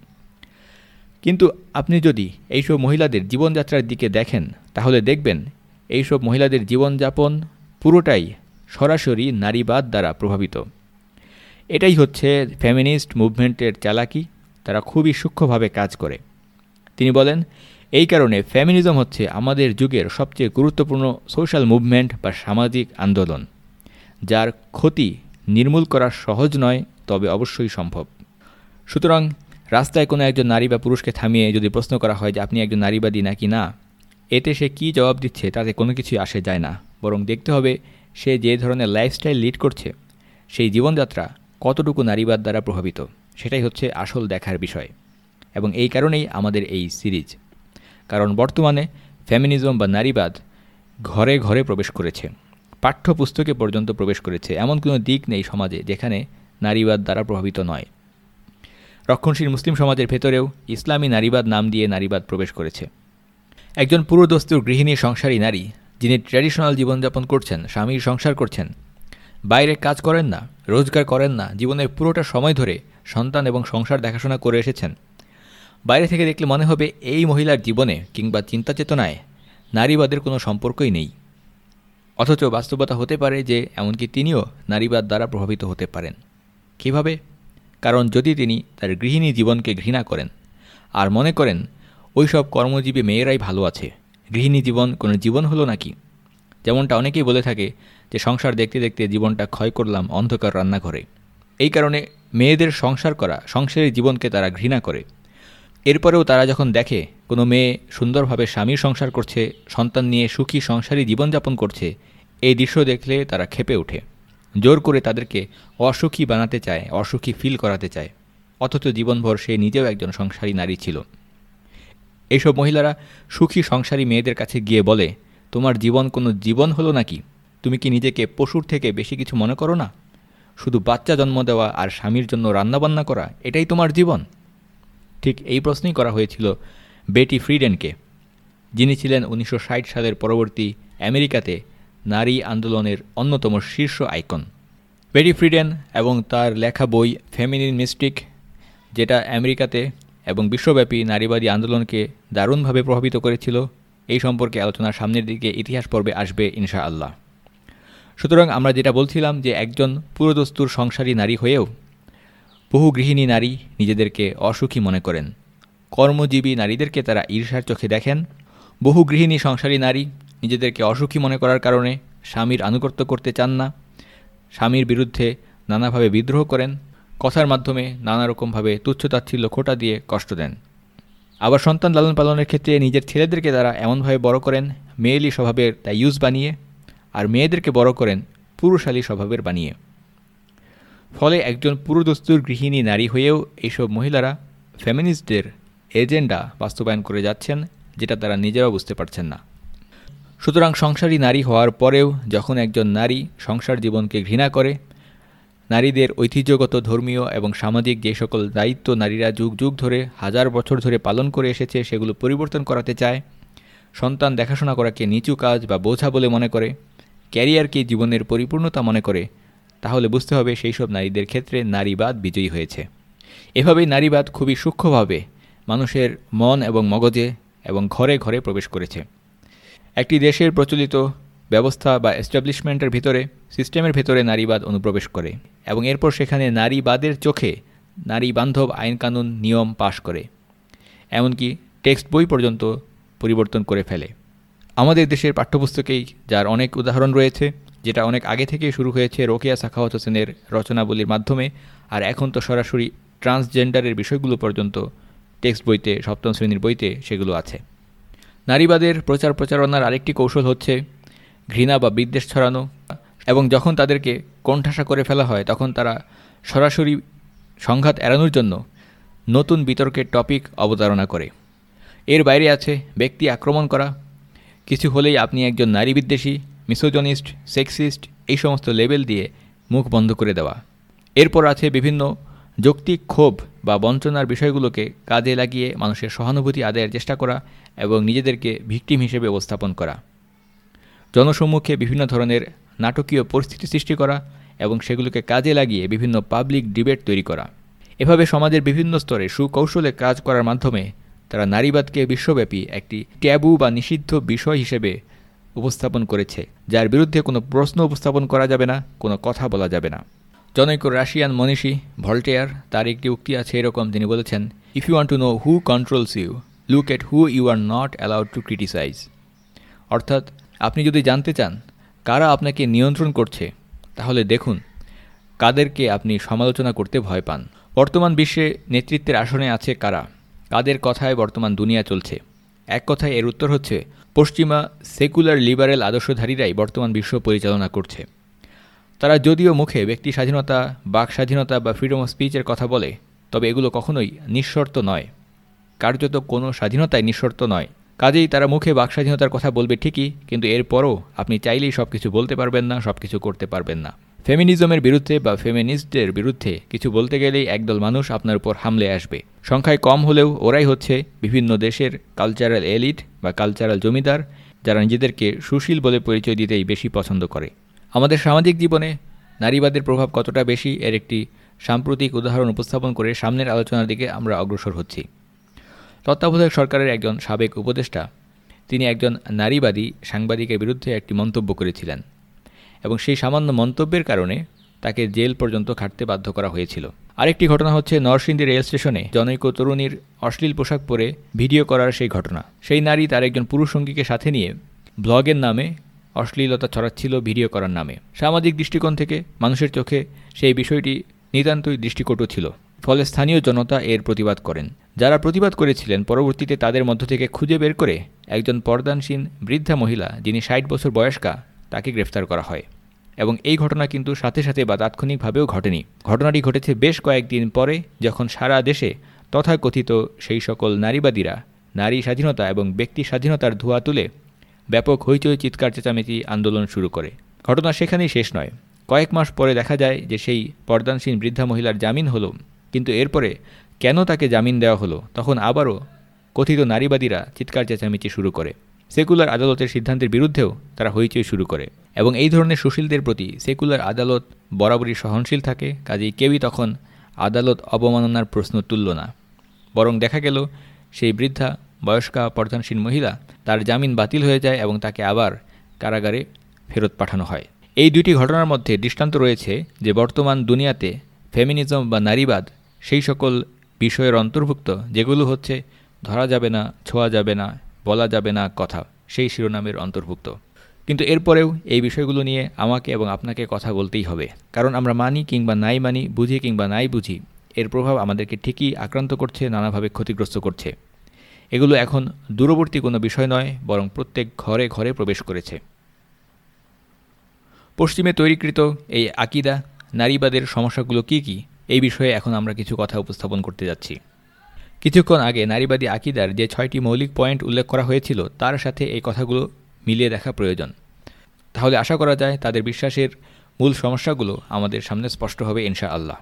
কিন্তু আপনি যদি এইসব মহিলাদের জীবনযাত্রার দিকে দেখেন, তাহলে দেখবেন এইসব মহিলাদের জীবনযাপন পুরোটাই সরাসরি নারীবাদ দ্বারা প্রভাবিত। এটাই হচ্ছে ফ্যামিনিস্ট মুভমেন্টের চালাকি, তারা খুবই সূক্ষ্মভাবে কাজ করে। তিনি বলেন, এই কারণে ফ্যামিনিজম হচ্ছে আমাদের যুগের সবচেয়ে গুরুত্বপূর্ণ সোশ্যাল মুভমেন্ট বা সামাজিক আন্দোলন। যার ক্ষতি নির্মূল করা সহজ নয়, তবে অবশ্যই সম্ভব। সুতরাং রাস্তায় কোনো একজন নারী বা পুরুষকে থামিয়ে যদি প্রশ্ন করা হয় যে আপনি একজন নারীবাদী নাকি না, এতে সে কী জবাব দিচ্ছে তাতে কোনো কিছুই আসে যায় না। বরং দেখতে হবে সে যে ধরনের লাইফস্টাইল লিড করছে, সেই জীবনযাত্রা কতটুকু নারীবাদ দ্বারা প্রভাবিত, সেটাই হচ্ছে আসল দেখার বিষয়। এবং এই কারণেই আমাদের এই সিরিজ। কারণ বর্তমানে ফ্যামিনিজম বা নারীবাদ ঘরে ঘরে প্রবেশ করেছে, পাঠ্যপুস্তকে পর্যন্ত প্রবেশ করেছে, এমন কোনো দিক নেই সমাজে যেখানে নারীবাদ দ্বারা প্রভাবিত নয়। রক্ষণশীল মুসলিম সমাজের ভেতরেও ইসলামী নারীবাদ নাম দিয়ে নারীবাদ প্রবেশ করেছে। একজন পুরোদস্তুর গৃহিণী সংসারী নারী, যিনি ট্র্যাডিশনাল জীবনযাপন করছেন, স্বামীর সংসার করছেন, বাইরে কাজ করেন না, রোজগার করেন না, জীবনের পুরোটা সময় ধরে সন্তান এবং সংসার দেখাশোনা করে এসেছেন। বাইরে থেকে দেখলে মনে হবে এই মহিলার জীবনে কিংবা চিন্তা চেতনায় নারীবাদের কোনো সম্পর্কই নেই। অথচ বাস্তবতা হতে পারে যে, এমনকি তিনিও নারীবাদ দ্বারা প্রভাবিত হতে পারেন। কীভাবে? কারণ যদি তিনি তার গৃহিণী জীবনকে ঘৃণা করেন আর মনে করেন ওই সব কর্মজীবী মেয়েরাই ভালো আছে, গৃহিণী জীবন কোনো জীবন হলো নাকি? যেমনটা অনেকেই বলে থাকে যে, সংসার দেখতে দেখতে জীবনটা ক্ষয় করলাম অন্ধকার রান্নাঘরে। এই কারণে মেয়েদের সংসার করা সংসারের জীবনকে তারা ঘৃণা করে। এরপরেও তারা যখন দেখে কোনো মেয়ে সুন্দরভাবে স্বামীর সংসার করছে, সন্তান নিয়ে সুখী সংসারী জীবনযাপন করছে, এই দৃশ্য দেখলে তারা খেপে ওঠে। জোর করে তাদেরকে অসুখী বানাতে চায়, অসুখী ফিল করাতে চায়। অথচ জীবনভর সে নিজেও একজন সংসারী নারী ছিল। এইসব মহিলারা সুখী সংসারী মেয়েদের কাছে গিয়ে বলে, তোমার জীবন কোনো জীবন হলো নাকি? তুমি কি নিজেকে পশুর থেকে বেশি কিছু মনে করো না? শুধু বাচ্চা জন্ম দেওয়া আর স্বামীর জন্য রান্নাবান্না করা, এটাই তোমার জীবন? ঠিক এই প্রশ্নই করা হয়েছিল বেটি ফ্রিডেনকে, যিনি ছিলেন উনিশশো ষাট সালের পরবর্তী আমেরিকাতে নারী আন্দোলনের অন্যতম শীর্ষ আইকন। বেটি ফ্রিডেন এবং তার লেখা বই ফেমিনিন মিস্টিক যেটা আমেরিকাতে এবং বিশ্বব্যাপী নারীবাদী আন্দোলনকে দারুণভাবে প্রভাবিত করেছিল, এই সম্পর্কে আলোচনা সামনের দিকে ইতিহাস পর্বে আসবে ইনশা আল্লাহ সুতরাং আমরা যেটা বলছিলাম যে একজন পুরোদস্তুর সংসারী নারী হয়েও বহু গৃহিণী নারী নিজেদেরকে অসুখী মনে করেন। কর্মজীবী নারীদেরকে তারা ঈর্ষার চোখে দেখেন। বহু গৃহিণী সংসারী নারী নিজেদেরকে অসুখী মনে করার কারণে স্বামীর আনুগত্য করতে চান না। স্বামীর বিরুদ্ধে নানাভাবে বিদ্রোহ করেন। কথার মাধ্যমে নানা রকমভাবে তুচ্ছতাচ্ছিল্য খোটা দিয়ে কষ্ট দেন। আবার সন্তান লালন পালনের ক্ষেত্রে নিজের ছেলেদেরকে তারা এমনভাবে বড় করেন, মেয়েলি স্বভাবের তাই ইউজ বানিয়ে, আর মেয়েদেরকে বড় করেন পুরুষালী স্বভাবের বানিয়ে। ফলে একজন পুরুদস্তুর গৃহিণী নারী হয়েও এইসব মহিলারা ফ্যামিনিস্টদের এজেন্ডা বাস্তবায়ন করে যাচ্ছেন, যেটা তারা নিজেরাও বুঝতে পারছেন না। সুতরাং সংসারী নারী হওয়ার পরেও যখন একজন নারী সংসার জীবনকে ঘৃণা করে, নারীদের ঐতিহ্যগত, ধর্মীয় এবং সামাজিক যে সকল দায়িত্ব নারীরা যুগ যুগ ধরে, হাজার বছর ধরে পালন করে এসেছে, সেগুলো পরিবর্তন করাতে চায়, সন্তান দেখাশোনা করাকে নিচু কাজ বা বোঝা বলে মনে করে ক্যারিয়ারকে জীবনের পরিপূর্ণতা মনে করে, তাহলে বুঝতে হবে সেই সব নারীদের ক্ষেত্রে নারীবাদ বিজয়ী হয়েছে। এভাবেই নারীবাদ খুবই সূক্ষ্মভাবে মানুষের মন এবং মগজে এবং ঘরে ঘরে প্রবেশ করেছে। একটি দেশের প্রচলিত ব্যবস্থা বা এস্টাবলিশমেন্টের ভিতরে, সিস্টেমের ভেতরে নারীবাদ অনুপ্রবেশ করে এবং এরপর সেখানে নারীবাদের চোখে নারী বান্ধব আইনকানুন নিয়ম পাশ করে, এমনকি টেক্সট বই পর্যন্ত পরিবর্তন করে ফেলে। আমাদের দেশের পাঠ্যপুস্তকেই যার অনেক উদাহরণ রয়েছে, যেটা অনেক আগে থেকে শুরু হয়েছে রোকেয়া সাখাওয়াত হোসেনের রচনাবলীর মাধ্যমে, আর এখন তো সরাসরি ট্রান্সজেন্ডারের বিষয়গুলো পর্যন্ত টেক্সট বইতে, সপ্তম শ্রেণির বইতে সেগুলো আছে। নারীবাদের প্রচার প্রচারণার আরেকটি কৌশল হচ্ছে ঘৃণা বা বিদ্বেষ ছড়ানো এবং যখন তাদেরকে কোণঠাসা করে ফেলা হয়, তখন তারা সরাসরি সংঘাত এড়ানোর জন্য নতুন বিতর্কের টপিক অবতারণা করে। এর বাইরে আছে ব্যক্তি আক্রমণ করা। কিছু হলেই আপনি একজন নারী বিদ্বেষী, মিসোজনিস্ট, সেক্সিস্ট এই সমস্ত লেবেল দিয়ে মুখ বন্ধ করে দেওয়া। এরপর আছে বিভিন্ন যৌক্তিক ক্ষোভ বা বঞ্চনার বিষয়গুলোকে কাজে লাগিয়ে মানুষের সহানুভূতি আদায়ের চেষ্টা করা এবং নিজেদেরকে ভিকটিম হিসেবে উপস্থাপন করা। জনসম্মুখে বিভিন্ন ধরনের নাটকীয় পরিস্থিতি সৃষ্টি করা এবং সেগুলোকে কাজে লাগিয়ে বিভিন্ন পাবলিক ডিবেট তৈরি করা। এভাবে সমাজের বিভিন্ন স্তরে সুকৌশলে কাজ করার মাধ্যমে তারা নারীবাদকে বিশ্বব্যাপী একটি ট্যাবু বা নিষিদ্ধ বিষয় হিসেবে উপস্থাপন করেছে, যার বিরুদ্ধে কোনো প্রশ্ন উপস্থাপন করা যাবে না, কোনো কথা বলা যাবে না। জনৈক রাশিয়ান মনীষী ভল্টেয়ার, তার একটি উক্তি আছে এরকম, তিনি বলেছেন if you want to know who controls you look at who you are not allowed to criticise অর্থাৎ, আপনি যদি জানতে চান, কারা আপনাকে নিয়ন্ত্রণ করছে, তাহলে দেখুন, কাদেরকে আপনি সমালোচনা করতে ভয় পান। বর্তমান বিশ্বে নেতৃত্বের আসনে আছে কারা? কাদের কথায় বর্তমান দুনিয়া চলছে? এক কথায় এর উত্তর হচ্ছে, পশ্চিমা সেকুলার লিবারেল আদর্শধারীরাই বর্তমান বিশ্ব পরিচালনা করছে। তারা যদিও মুখে ব্যক্তি স্বাধীনতা, বাক স্বাধীনতা বা ফ্রিডম অফ স্পিচের কথা বলে, তবে এগুলো কখনোই নিঃশর্ত নয়। কার্যত কোনো স্বাধীনতায় নিঃশর্ত নয়। কাজেই তারা মুখে বাক স্বাধীনতার কথা বলবে ঠিকই, কিন্তু এরপরও আপনি চাইলেই সব কিছু বলতে পারবেন না সব কিছু করতে পারবেন না। ফেমিনিজমের বিরুদ্ধে বা ফেমিনিস্টদের বিরুদ্ধে কিছু বলতে গেলেই একদল মানুষ আপনার উপর হামলে আসবে। সংখ্যায় কম হলেও ওরাই হচ্ছে বিভিন্ন দেশের কালচারাল এলিট বা কালচারাল জমিদার, যারা নিজেদেরকে সুশীল বলে পরিচয় দিতেই বেশি পছন্দ করে। আমাদের সামাজিক জীবনে নারীবাদের প্রভাব কতটা বেশি এর একটি সাম্প্রতিক উদাহরণ উপস্থাপন করে সামনের আলোচনার দিকে আমরা অগ্রসর হচ্ছি। তত্ত্বাবধায়ক সরকারের একজন সাবেক উপদেষ্টা, তিনি একজন নারীবাদী সাংবাদিকের বিরুদ্ধে একটি মন্তব্য করেছিলেন এবং সেই সামান্য মন্তব্যের কারণে তাকে জেল পর্যন্ত খাটতে বাধ্য করা হয়েছিল। আরেকটি ঘটনা হচ্ছে নরসিংদী রেল স্টেশনে জনৈক তরুণীর অশ্লীল পোশাক পরে ভিডিও করার সেই ঘটনা। সেই নারী তার একজন পুরুষ সঙ্গীকে সাথে নিয়ে ব্লগের নামে অশ্লীলতা ছড়াচ্ছিল ভিডিও করার নামে। সামাজিক দৃষ্টিকোণ থেকে মানুষের চোখে সেই বিষয়টি নিতান্তই দৃষ্টিকটু ছিল। ফলে স্থানীয় জনতা এর প্রতিবাদ করেন। যারা প্রতিবাদ করেছিলেন, পরবর্তীতে তাদের মধ্য থেকে খুঁজে বের করে একজন পর্দানসীন বৃদ্ধা মহিলা, যিনি ষাট বছর বয়স্কা, তাকে গ্রেফতার করা হয়। এবং এই ঘটনা কিন্তু সাথে সাথে বা তাৎক্ষণিকভাবেও ঘটেনি। ঘটনাটি ঘটেছে বেশ কয়েকদিন পরে, যখন সারা দেশে তথাকথিত সেই সকল নারীবাদীরা নারী স্বাধীনতা এবং ব্যক্তি স্বাধীনতার ধোয়া তুলে ব্যাপক হইচই চিৎকার, চেঁচামেচি, আন্দোলন শুরু করে। ঘটনা সেখানেই শেষ নয়। কয়েক মাস পরে দেখা যায় যে সেই পর্দানসীন বৃদ্ধা মহিলার জামিন হলো, কিন্তু এরপরে কেন তাকে জামিন দেওয়া হলো, তখন আবারও কথিত নারীবাদীরা চিৎকার, চেঁচামেচি শুরু করে। সেকুলার আদালতের সিদ্ধান্তের বিরুদ্ধেও তারা হইচই শুরু করে এবং এই ধরনের সুশীলদের প্রতি সেকুলার আদালত বরাবরই সহনশীল থাকে, কাজেই কেউই তখন আদালত অবমাননার প্রশ্ন তুলল না। বরং দেখা গেল, সেই বৃদ্ধা বয়স্কা পর্দানসীন মহিলা তার জামিন বাতিল হয়ে যায় এবং তাকে আবার কারাগারে ফেরত পাঠানো হয়। এই দুটি ঘটনার মধ্যে দৃষ্টান্ত রয়েছে যে বর্তমান দুনিয়াতে ফেমিনিজম বা নারীবাদ সেই সকল বিষয়ের অন্তর্ভুক্ত যেগুলো হচ্ছে ধরা যাবে না, ছোঁয়া যাবে না, বলা যাবে না কথা সেই শিরোনামের অন্তর্ভুক্ত। কিন্তু এরপরেও এই বিষয়গুলো নিয়ে আমাকে এবং আপনাকে কথা বলতেই হবে। কারণ আমরা মানি কিংবা নাই মানি, বুঝি কিংবা নাই বুঝি, এর প্রভাব আমাদেরকে ঠিকই আক্রান্ত করছে, নানাভাবে ক্ষতিগ্রস্ত করছে। এগুলো এখন দূরবর্তী কোনো বিষয় নয়, বরং প্রত্যেক ঘরে ঘরে প্রবেশ করেছে। পশ্চিমে তৈরিকৃত এই আকিদা, নারীবাদের সমস্যাগুলো কি কি, এই বিষয়ে এখন আমরা কিছু কথা উপস্থাপন করতে যাচ্ছি। কিছুক্ষণ আগে নারীবাদী আকিদার যে ছয়টি মৌলিক পয়েন্ট উল্লেখ করা হয়েছিল, তার সাথে এই কথাগুলো মিলিয়ে দেখা প্রয়োজন। তাহলে আশা করা যায় তাদের বিশ্বাসের মূল সমস্যাগুলো আমাদের সামনে স্পষ্ট হবে ইনশা আল্লাহ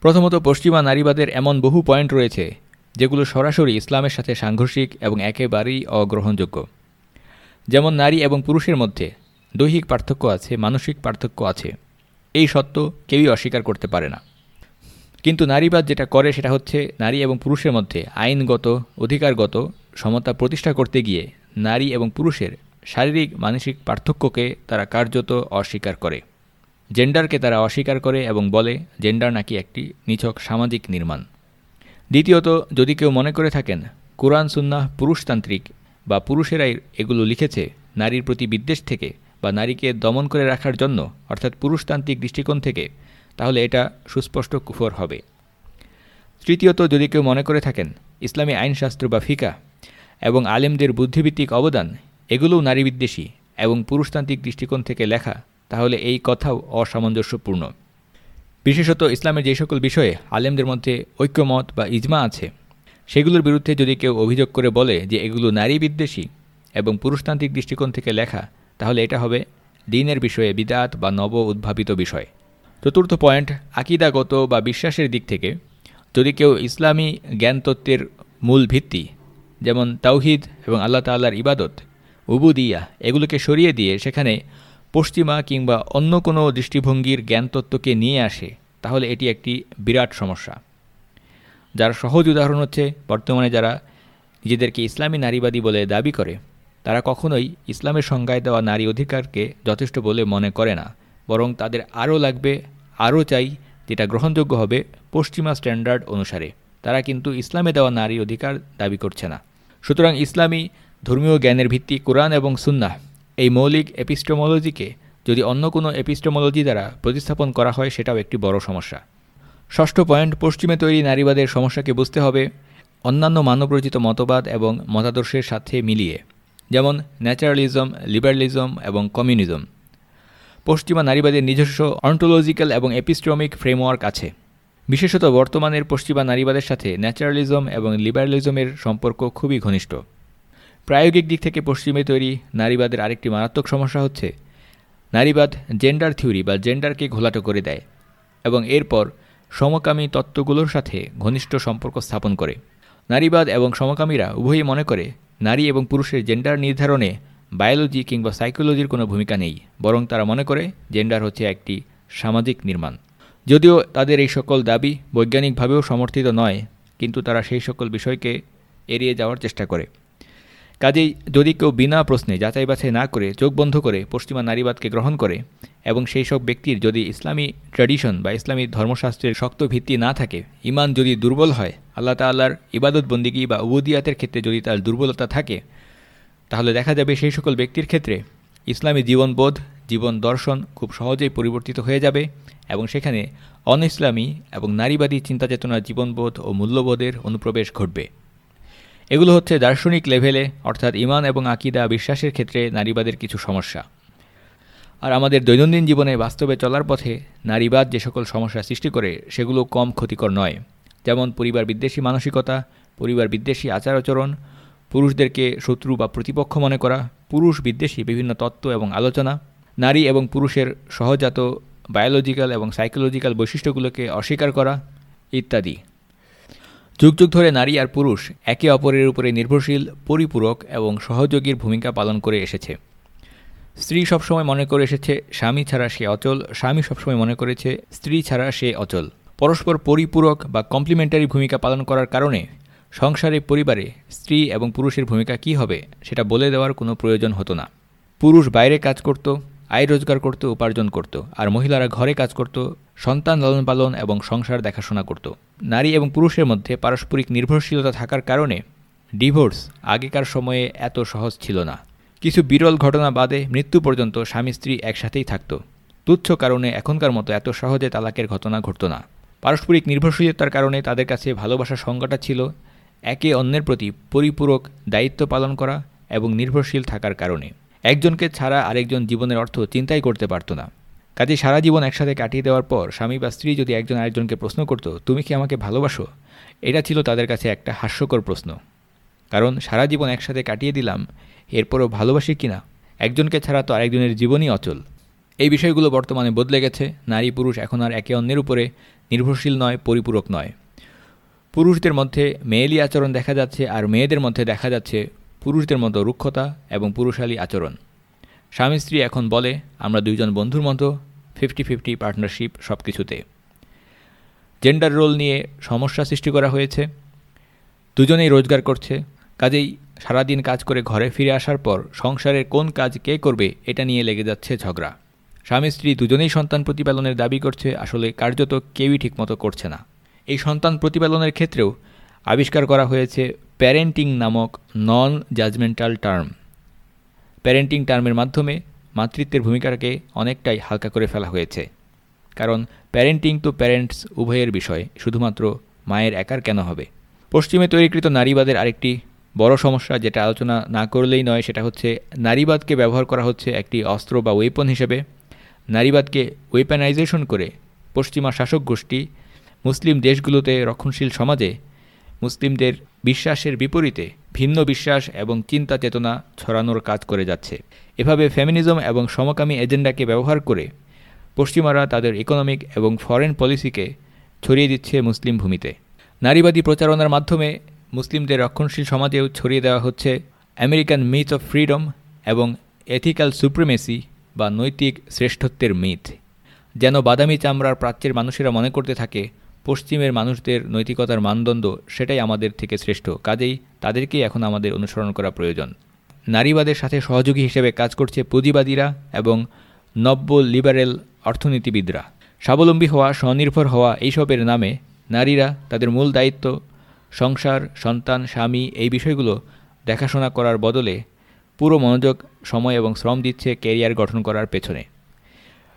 প্রথমত, পশ্চিমা নারীবাদের এমন বহু পয়েন্ট রয়েছে যেগুলো সরাসরি ইসলামের সাথে সাংঘর্ষিক এবং একেবারেই অগ্রহণযোগ্য। যেমন নারী এবং পুরুষের মধ্যে দৈহিক পার্থক্য আছে, মানসিক পার্থক্য আছে। এই সত্য কেউই অস্বীকার করতে পারে না। কিন্তু নারীবাদ যেটা করে সেটা হচ্ছে নারী এবং পুরুষের মধ্যে আইনগত, অধিকারগত সমতা প্রতিষ্ঠা করতে গিয়ে নারী এবং পুরুষের শারীরিক, মানসিক পার্থক্যকে তারা কার্যত অস্বীকার করে। জেন্ডারকে তারা অস্বীকার করে এবং বলে, জেন্ডার নাকি একটি নিছক সামাজিক নির্মাণ। দ্বিতীয়ত, যদি কেউ মনে করে থাকেন কোরআন সুন্না পুরুষতান্ত্রিক বা পুরুষেরাই এগুলো লিখেছে, নারীর প্রতি বিদ্বেষ থেকে বা নারীকে দমন করে রাখার জন্য, অর্থাৎ পুরুষতান্ত্রিক দৃষ্টিকোণ থেকে, তাহলে এটা সুস্পষ্ট কুফর হবে। তৃতীয়ত, যদি কেউ মনে করে থাকেন ইসলামী আইনশাস্ত্র বা ফিকা এবং আলেমদের বুদ্ধিভিত্তিক অবদান, এগুলোও নারীবিদ্বেষী এবং পুরুষতান্ত্রিক দৃষ্টিকোণ থেকে লেখা, তাহলে এই কথাও অসামঞ্জস্যপূর্ণ। বিশেষত ইসলামের যে সকল বিষয়ে আলেমদের মধ্যে ঐক্যমত বা ইজমা আছে, সেগুলোর বিরুদ্ধে যদি কেউ অভিযোগ করে বলে যে এগুলো নারী বিদ্বেষী এবং পুরুষতান্ত্রিক দৃষ্টিকোণ থেকে লেখা, তাহলে এটা হবে দিনের বিষয়ে বিদাত বা নব উদ্ভাবিত বিষয়। চতুর্থ পয়েন্ট, আকিদাগত বা বিশ্বাসের দিক থেকে, যদি কেউ ইসলামী জ্ঞানতত্ত্বের মূল ভিত্তি, যেমন তাওহিদ এবং আল্লাহ তাল্লার ইবাদত, উবুদিয়া, এগুলোকে সরিয়ে দিয়ে সেখানে পশ্চিমা কিংবা অন্য কোনো দৃষ্টিভঙ্গির জ্ঞানতত্ত্বকে নিয়ে আসে, তাহলে এটি একটি বিরাট সমস্যা। যার সহজ উদাহরণ হচ্ছে, বর্তমানে যারা নিজেদেরকে ইসলামী নারীবাদী বলে দাবি করে, তারা কখনোই ইসলামের সংজ্ঞায় দেওয়া নারী অধিকারকে যথেষ্ট বলে মনে করে না, বরং তাদের আরও লাগবে, আরও চাই যেটা গ্রহণযোগ্য হবে পশ্চিমা স্ট্যান্ডার্ড অনুসারে। তারা কিন্তু ইসলামে দেওয়া নারী অধিকার দাবি করছে না। সুতরাং ইসলামী ধর্মীয় জ্ঞানের ভিত্তি কোরআন এবং সুন্নাহ। এই মৌলিক এপিস্টোমোলজিকে যদি অন্য কোনো এপিস্টোমোলজি দ্বারা প্রতিস্থাপন করা হয়, সেটাও একটি বড় সমস্যা। ষষ্ঠ পয়েন্ট, পশ্চিমে তৈরি নারীবাদের সমস্যাকে বুঝতে হবে, অন্যান্য মানবরচিত মতবাদ এবং মতাদর্শের সাথে মিলিয়ে, যেমন ন্যাচারালিজম, লিবারালিজম এবং কমিউনিজম। পশ্চিমা নারীবাদের নিজস্ব অন্টোলজিক্যাল এবং এপিস্ট্রমিক ফ্রেমওয়ার্ক আছে। বিশেষত বর্তমানের পশ্চিমা নারীবাদের সাথে ন্যাচারালিজম এবং লিবারালিজমের সম্পর্ক খুবই ঘনিষ্ঠ। প্রায়োগিক দিক থেকে পশ্চিমে তৈরি নারীবাদের আরেকটি মারাত্মক সমস্যা হচ্ছে, নারীবাদ জেন্ডার থিওরি বা জেন্ডারকে ঘোলাটো করে দেয় এবং এরপর সমকামী তত্ত্বগুলোর সাথে ঘনিষ্ঠ সম্পর্ক স্থাপন করে। নারীবাদ এবং সমকামীরা উভয়ই মনে করে নারী এবং পুরুষের জেন্ডার নির্ধারণে বায়োলজি কিংবা সাইকোলজির কোনো ভূমিকা নেই, বরং তারা মনে করে জেন্ডার হচ্ছে একটি সামাজিক নির্মাণ। যদিও তাদের এই সকল দাবি বৈজ্ঞানিকভাবেও সমর্থিত নয়, কিন্তু তারা সেই সকল বিষয়কে এড়িয়ে যাওয়ার চেষ্টা করে। কাজেই যদি কেউ বিনা প্রশ্নে যাচাই বাছাই না করে চোখ বন্ধ করে পশ্চিমা নারীবাদকে গ্রহণ করে এবং সেই সব ব্যক্তির যদি ইসলামী ট্র্যাডিশন বা ইসলামী ধর্মশাস্ত্রের শক্ত ভিত্তি না থাকে, ইমান যদি দুর্বল হয়, আল্লাহ ইবাদত বন্দিগি বা উবুদিয়াতের ক্ষেত্রে যদি তার দুর্বলতা থাকে, তাহলে দেখা যাবে সেই সকল ব্যক্তির ক্ষেত্রে ইসলামী জীবনবোধ, জীবন দর্শন খুব সহজেই পরিবর্তিত হয়ে যাবে এবং সেখানে অন ইসলামী এবং নারীবাদী চিন্তাচেতনার জীবনবোধ ও মূল্যবোধের অনুপ্রবেশ ঘটবে। এগুলো হচ্ছে দার্শনিক লেভেলে, অর্থাৎ ইমান এবং আকিদা বিশ্বাসের ক্ষেত্রে নারীবাদের কিছু সমস্যা। আর আমাদের দৈনন্দিন জীবনে বাস্তবে চলার পথে নারীবাদ যে সকল সমস্যা সৃষ্টি করে, সেগুলো কম ক্ষতিকর নয়। যেমন পরিবার বিদ্বেষী মানসিকতা, পরিবার বিদ্বেষী আচার আচরণ, পুরুষদেরকে শত্রু বা প্রতিপক্ষ মনে করা, পুরুষ বিদ্বেষী বিভিন্ন তত্ত্ব এবং আলোচনা, নারী এবং পুরুষের সহজাত বায়োলজিক্যাল এবং সাইকোলজিক্যাল বৈশিষ্ট্যগুলোকে অস্বীকার করা ইত্যাদি। যুগ যুগ ধরে নারী আর পুরুষ একে অপরের উপরে নির্ভরশীল, পরিপূরক এবং সহযোগীর ভূমিকা পালন করে এসেছে। স্ত্রী সবসময় মনে করে এসেছে, স্বামী ছাড়া সে অচল, স্বামী সবসময় মনে করেছে, স্ত্রী ছাড়া সে অচল। পরস্পর পরিপূরক বা কমপ্লিমেন্টারি ভূমিকা পালন করার কারণে সংসারে, পরিবারে স্ত্রী এবং পুরুষের ভূমিকা কি হবে সেটা বলে দেওয়ার কোনো প্রয়োজন হতো না। পুরুষ বাইরে কাজ করত, আয় রোজগার করত, উপার্জন করত, আর মহিলারা ঘরে কাজ করত সন্তান লালন পালন এবং সংসার দেখাশোনা করত। নারী এবং পুরুষের মধ্যে পারস্পরিক নির্ভরশীলতা থাকার কারণে ডিভোর্স আগেকার সময়ে এত সহজ ছিল না। কিছু বিরল ঘটনা বাদে মৃত্যু পর্যন্ত স্বামী স্ত্রী একসাথেই থাকত। তুচ্ছ কারণে এখনকার মতো এত সহজে তালাকের ঘটনা ঘটত না। পারস্পরিক নির্ভরশীলতার কারণে তাদের কাছে ভালোবাসার সংজ্ঞাটা ছিল একে অন্যের প্রতি পরিপূরক দায়িত্ব পালন করা এবং নির্ভরশীল থাকার কারণে। একজনকে ছাড়া আরেকজন জীবনের অর্থ চিন্তাই করতে পারত না। কাজে সারা জীবন একসাথে কাটিয়ে দেওয়ার পর স্বামী বা স্ত্রী যদি একজন আরেকজনকে প্রশ্ন করতো, তুমি কি আমাকে ভালোবাসো? এটা ছিল তাদের কাছে একটা হাস্যকর প্রশ্ন। কারণ সারা জীবন একসাথে কাটিয়ে দিলাম, এরপরও ভালোবাসি কিনা? একজনকে ছাড়া তো আরেকজনের জীবনই অচল। এই বিষয়গুলো বর্তমানে বদলে গেছে। নারী পুরুষ এখন আর একে অন্যের উপরে নির্ভরশীল নয়, পরিপূরক নয়। পুরুষদের মধ্যে মেয়েলি আচরণ দেখা যাচ্ছে আর মেয়েদের মধ্যে দেখা যাচ্ছে পুরুষদের মতো রুক্ষতা এবং পুরুষালী আচরণ। স্বামী স্ত্রী এখন বলে, আমরা দুইজন বন্ধুর মতো, ফিফটি ফিফটি পার্টনারশিপ সব কিছুতে জেন্ডার রোল নিয়ে সমস্যা সৃষ্টি করা হয়েছে। দুজনেই রোজগার করছে। কাজেই সারাদিন কাজ করে ঘরে ফিরে আসার পর সংসারের কোন কাজ কে করবে এটা নিয়ে লেগে যাচ্ছে ঝগড়া। স্বামী স্ত্রী দুজনেই সন্তান প্রতিপালনের দাবি করছে, আসলে কার্যত কেউই ঠিকমতো করছে না। এই সন্তান প্রতিপালনের ক্ষেত্রেও আবিষ্কার করা হয়েছে প্যারেন্টিং নামক নন জাজমেন্টাল টার্ম। প্যারেন্টিং টার্মের মাধ্যমে মাতৃত্বের ভূমিকাটাকে অনেকটাই হালকা করে ফেলা হয়েছে। কারণ প্যারেন্টিং তো প্যারেন্টস উভয়ের বিষয়, শুধুমাত্র মায়ের একার কেন হবে? পশ্চিমে তৈরিকৃত নারীবাদের আরেকটি বড় সমস্যা যেটা আলোচনা না করলেই নয়, সেটা হচ্ছে নারীবাদকে ব্যবহার করা হচ্ছে একটি অস্ত্র বা ওয়েপন হিসেবে। নারীবাদকে ওয়েপেনাইজেশন করে পশ্চিমা শাসক গোষ্ঠী মুসলিম দেশগুলোতে রক্ষণশীল সমাজে মুসলিমদের বিশ্বাসের বিপরীতে ভিন্ন বিশ্বাস এবং চিন্তা চেতনা ছড়ানোর কাজ করে যাচ্ছে। এভাবে ফেমিনিজম এবং সমকামী এজেন্ডাকে ব্যবহার করে পশ্চিমারা তাদের ইকোনমিক এবং ফরেন পলিসিকে ছড়িয়ে দিচ্ছে মুসলিম ভূমিতে। নারীবাদী প্রচারণার মাধ্যমে মুসলিমদের রক্ষণশীল সমাজেও ছড়িয়ে দেওয়া হচ্ছে আমেরিকান মিথ অফ ফ্রিডম এবং এথিক্যাল সুপ্রিমেসি বা নৈতিক শ্রেষ্ঠত্বের মিথ যেন বাদামি চামড়ার প্রাচ্যের মানুষেরা মনে করতে থাকে পশ্চিমের মানুষদের নৈতিকতার মানদণ্ড সেটাই আমাদের থেকে শ্রেষ্ঠ। কাজেই তাদেরকেই এখন আমাদের অনুসরণ করা প্রয়োজন। নারীবাদের সাথে সহযোগী হিসেবে কাজ করছে পুঁজিবাদীরা এবং নব্য লিবারেল অর্থনীতিবিদরা। স্বাবলম্বী হওয়া, স্বনির্ভর হওয়া এইসবের নামে নারীরা তাদের মূল দায়িত্ব, সংসার, সন্তান, স্বামী এই বিষয়গুলো দেখাশোনা করার বদলে পুরো মনোযোগ, সময় এবং শ্রম দিচ্ছে ক্যারিয়ার গঠন করার পেছনে।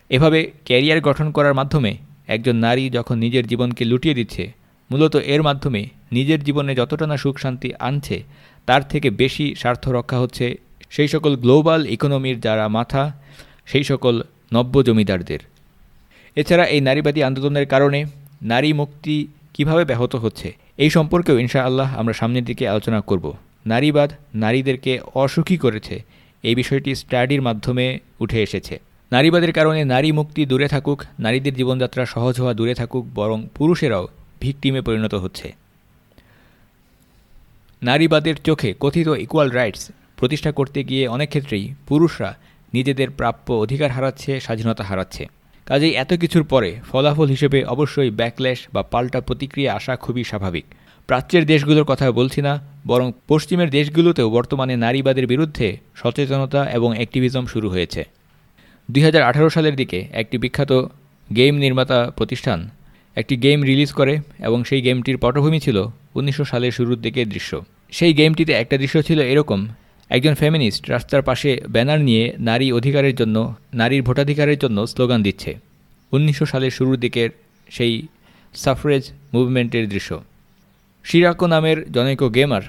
এভাবে ক্যারিয়ার গঠন করার মাধ্যমে একজন নারী যখন নিজের জীবনকে লুটিয়ে দিচ্ছে, মূলত এর মাধ্যমে নিজের জীবনে যতটা না সুখ শান্তি আনছে, তার থেকে বেশি স্বার্থ রক্ষা হচ্ছে সেই সকল গ্লোবাল ইকোনমির যারা মাথা, সেই সকল নব্য জমিদারদের। এছাড়া এই নারীবাদী আন্দোলনের কারণে নারী মুক্তি কীভাবে ব্যাহত হচ্ছে, এই সম্পর্কেও ইনশা আল্লাহ আমরা সামনের দিকে আলোচনা করব। নারীবাদ নারীদেরকে অসুখী করেছে, এই বিষয়টি স্টাডির মাধ্যমে উঠে এসেছে। নারীবাদের কারণে নারী মুক্তি দূরে থাকুক, নারীদের জীবনযাত্রা সহজ হওয়া দূরে থাকুক, বরং পুরুষেরাও ভিকটিমে পরিণত হচ্ছে। নারীবাদের চোখে কথিত ইকুয়াল রাইটস প্রতিষ্ঠা করতে গিয়ে অনেক ক্ষেত্রেই পুরুষরা নিজেদের প্রাপ্য অধিকার হারাচ্ছে, স্বাধীনতা হারাচ্ছে। কাজেই এত কিছুর পরে ফলাফল হিসেবে অবশ্যই ব্যাকল্যাশ বা পাল্টা প্রতিক্রিয়া আসা খুবই স্বাভাবিক। প্রাচ্যের দেশগুলোর কথা বলছি না, বরং পশ্চিমের দেশগুলোতেও বর্তমানে নারীবাদের বিরুদ্ধে সচেতনতা এবং অ্যাক্টিভিজম শুরু হয়েছে। দুই হাজার আঠারো সালের দিকে একটি বিখ্যাত গেম নির্মাতা প্রতিষ্ঠান একটি গেম রিলিজ করে এবং সেই গেমটির পটভূমি ছিল উনিশশো সালের শুরুর দিকের দৃশ্য। সেই গেমটিতে একটা দৃশ্য ছিল এরকম। একজন ফেমিনিস্ট রাস্তার পাশে ব্যানার নিয়ে নারী অধিকারের জন্য, নারীর ভোটাধিকারের জন্য স্লোগান দিচ্ছে। উনিশশো সালের শুরুর দিকের সেই সাফরেজ মুভমেন্টের দৃশ্য। শিরাকো নামের জনৈক গেমার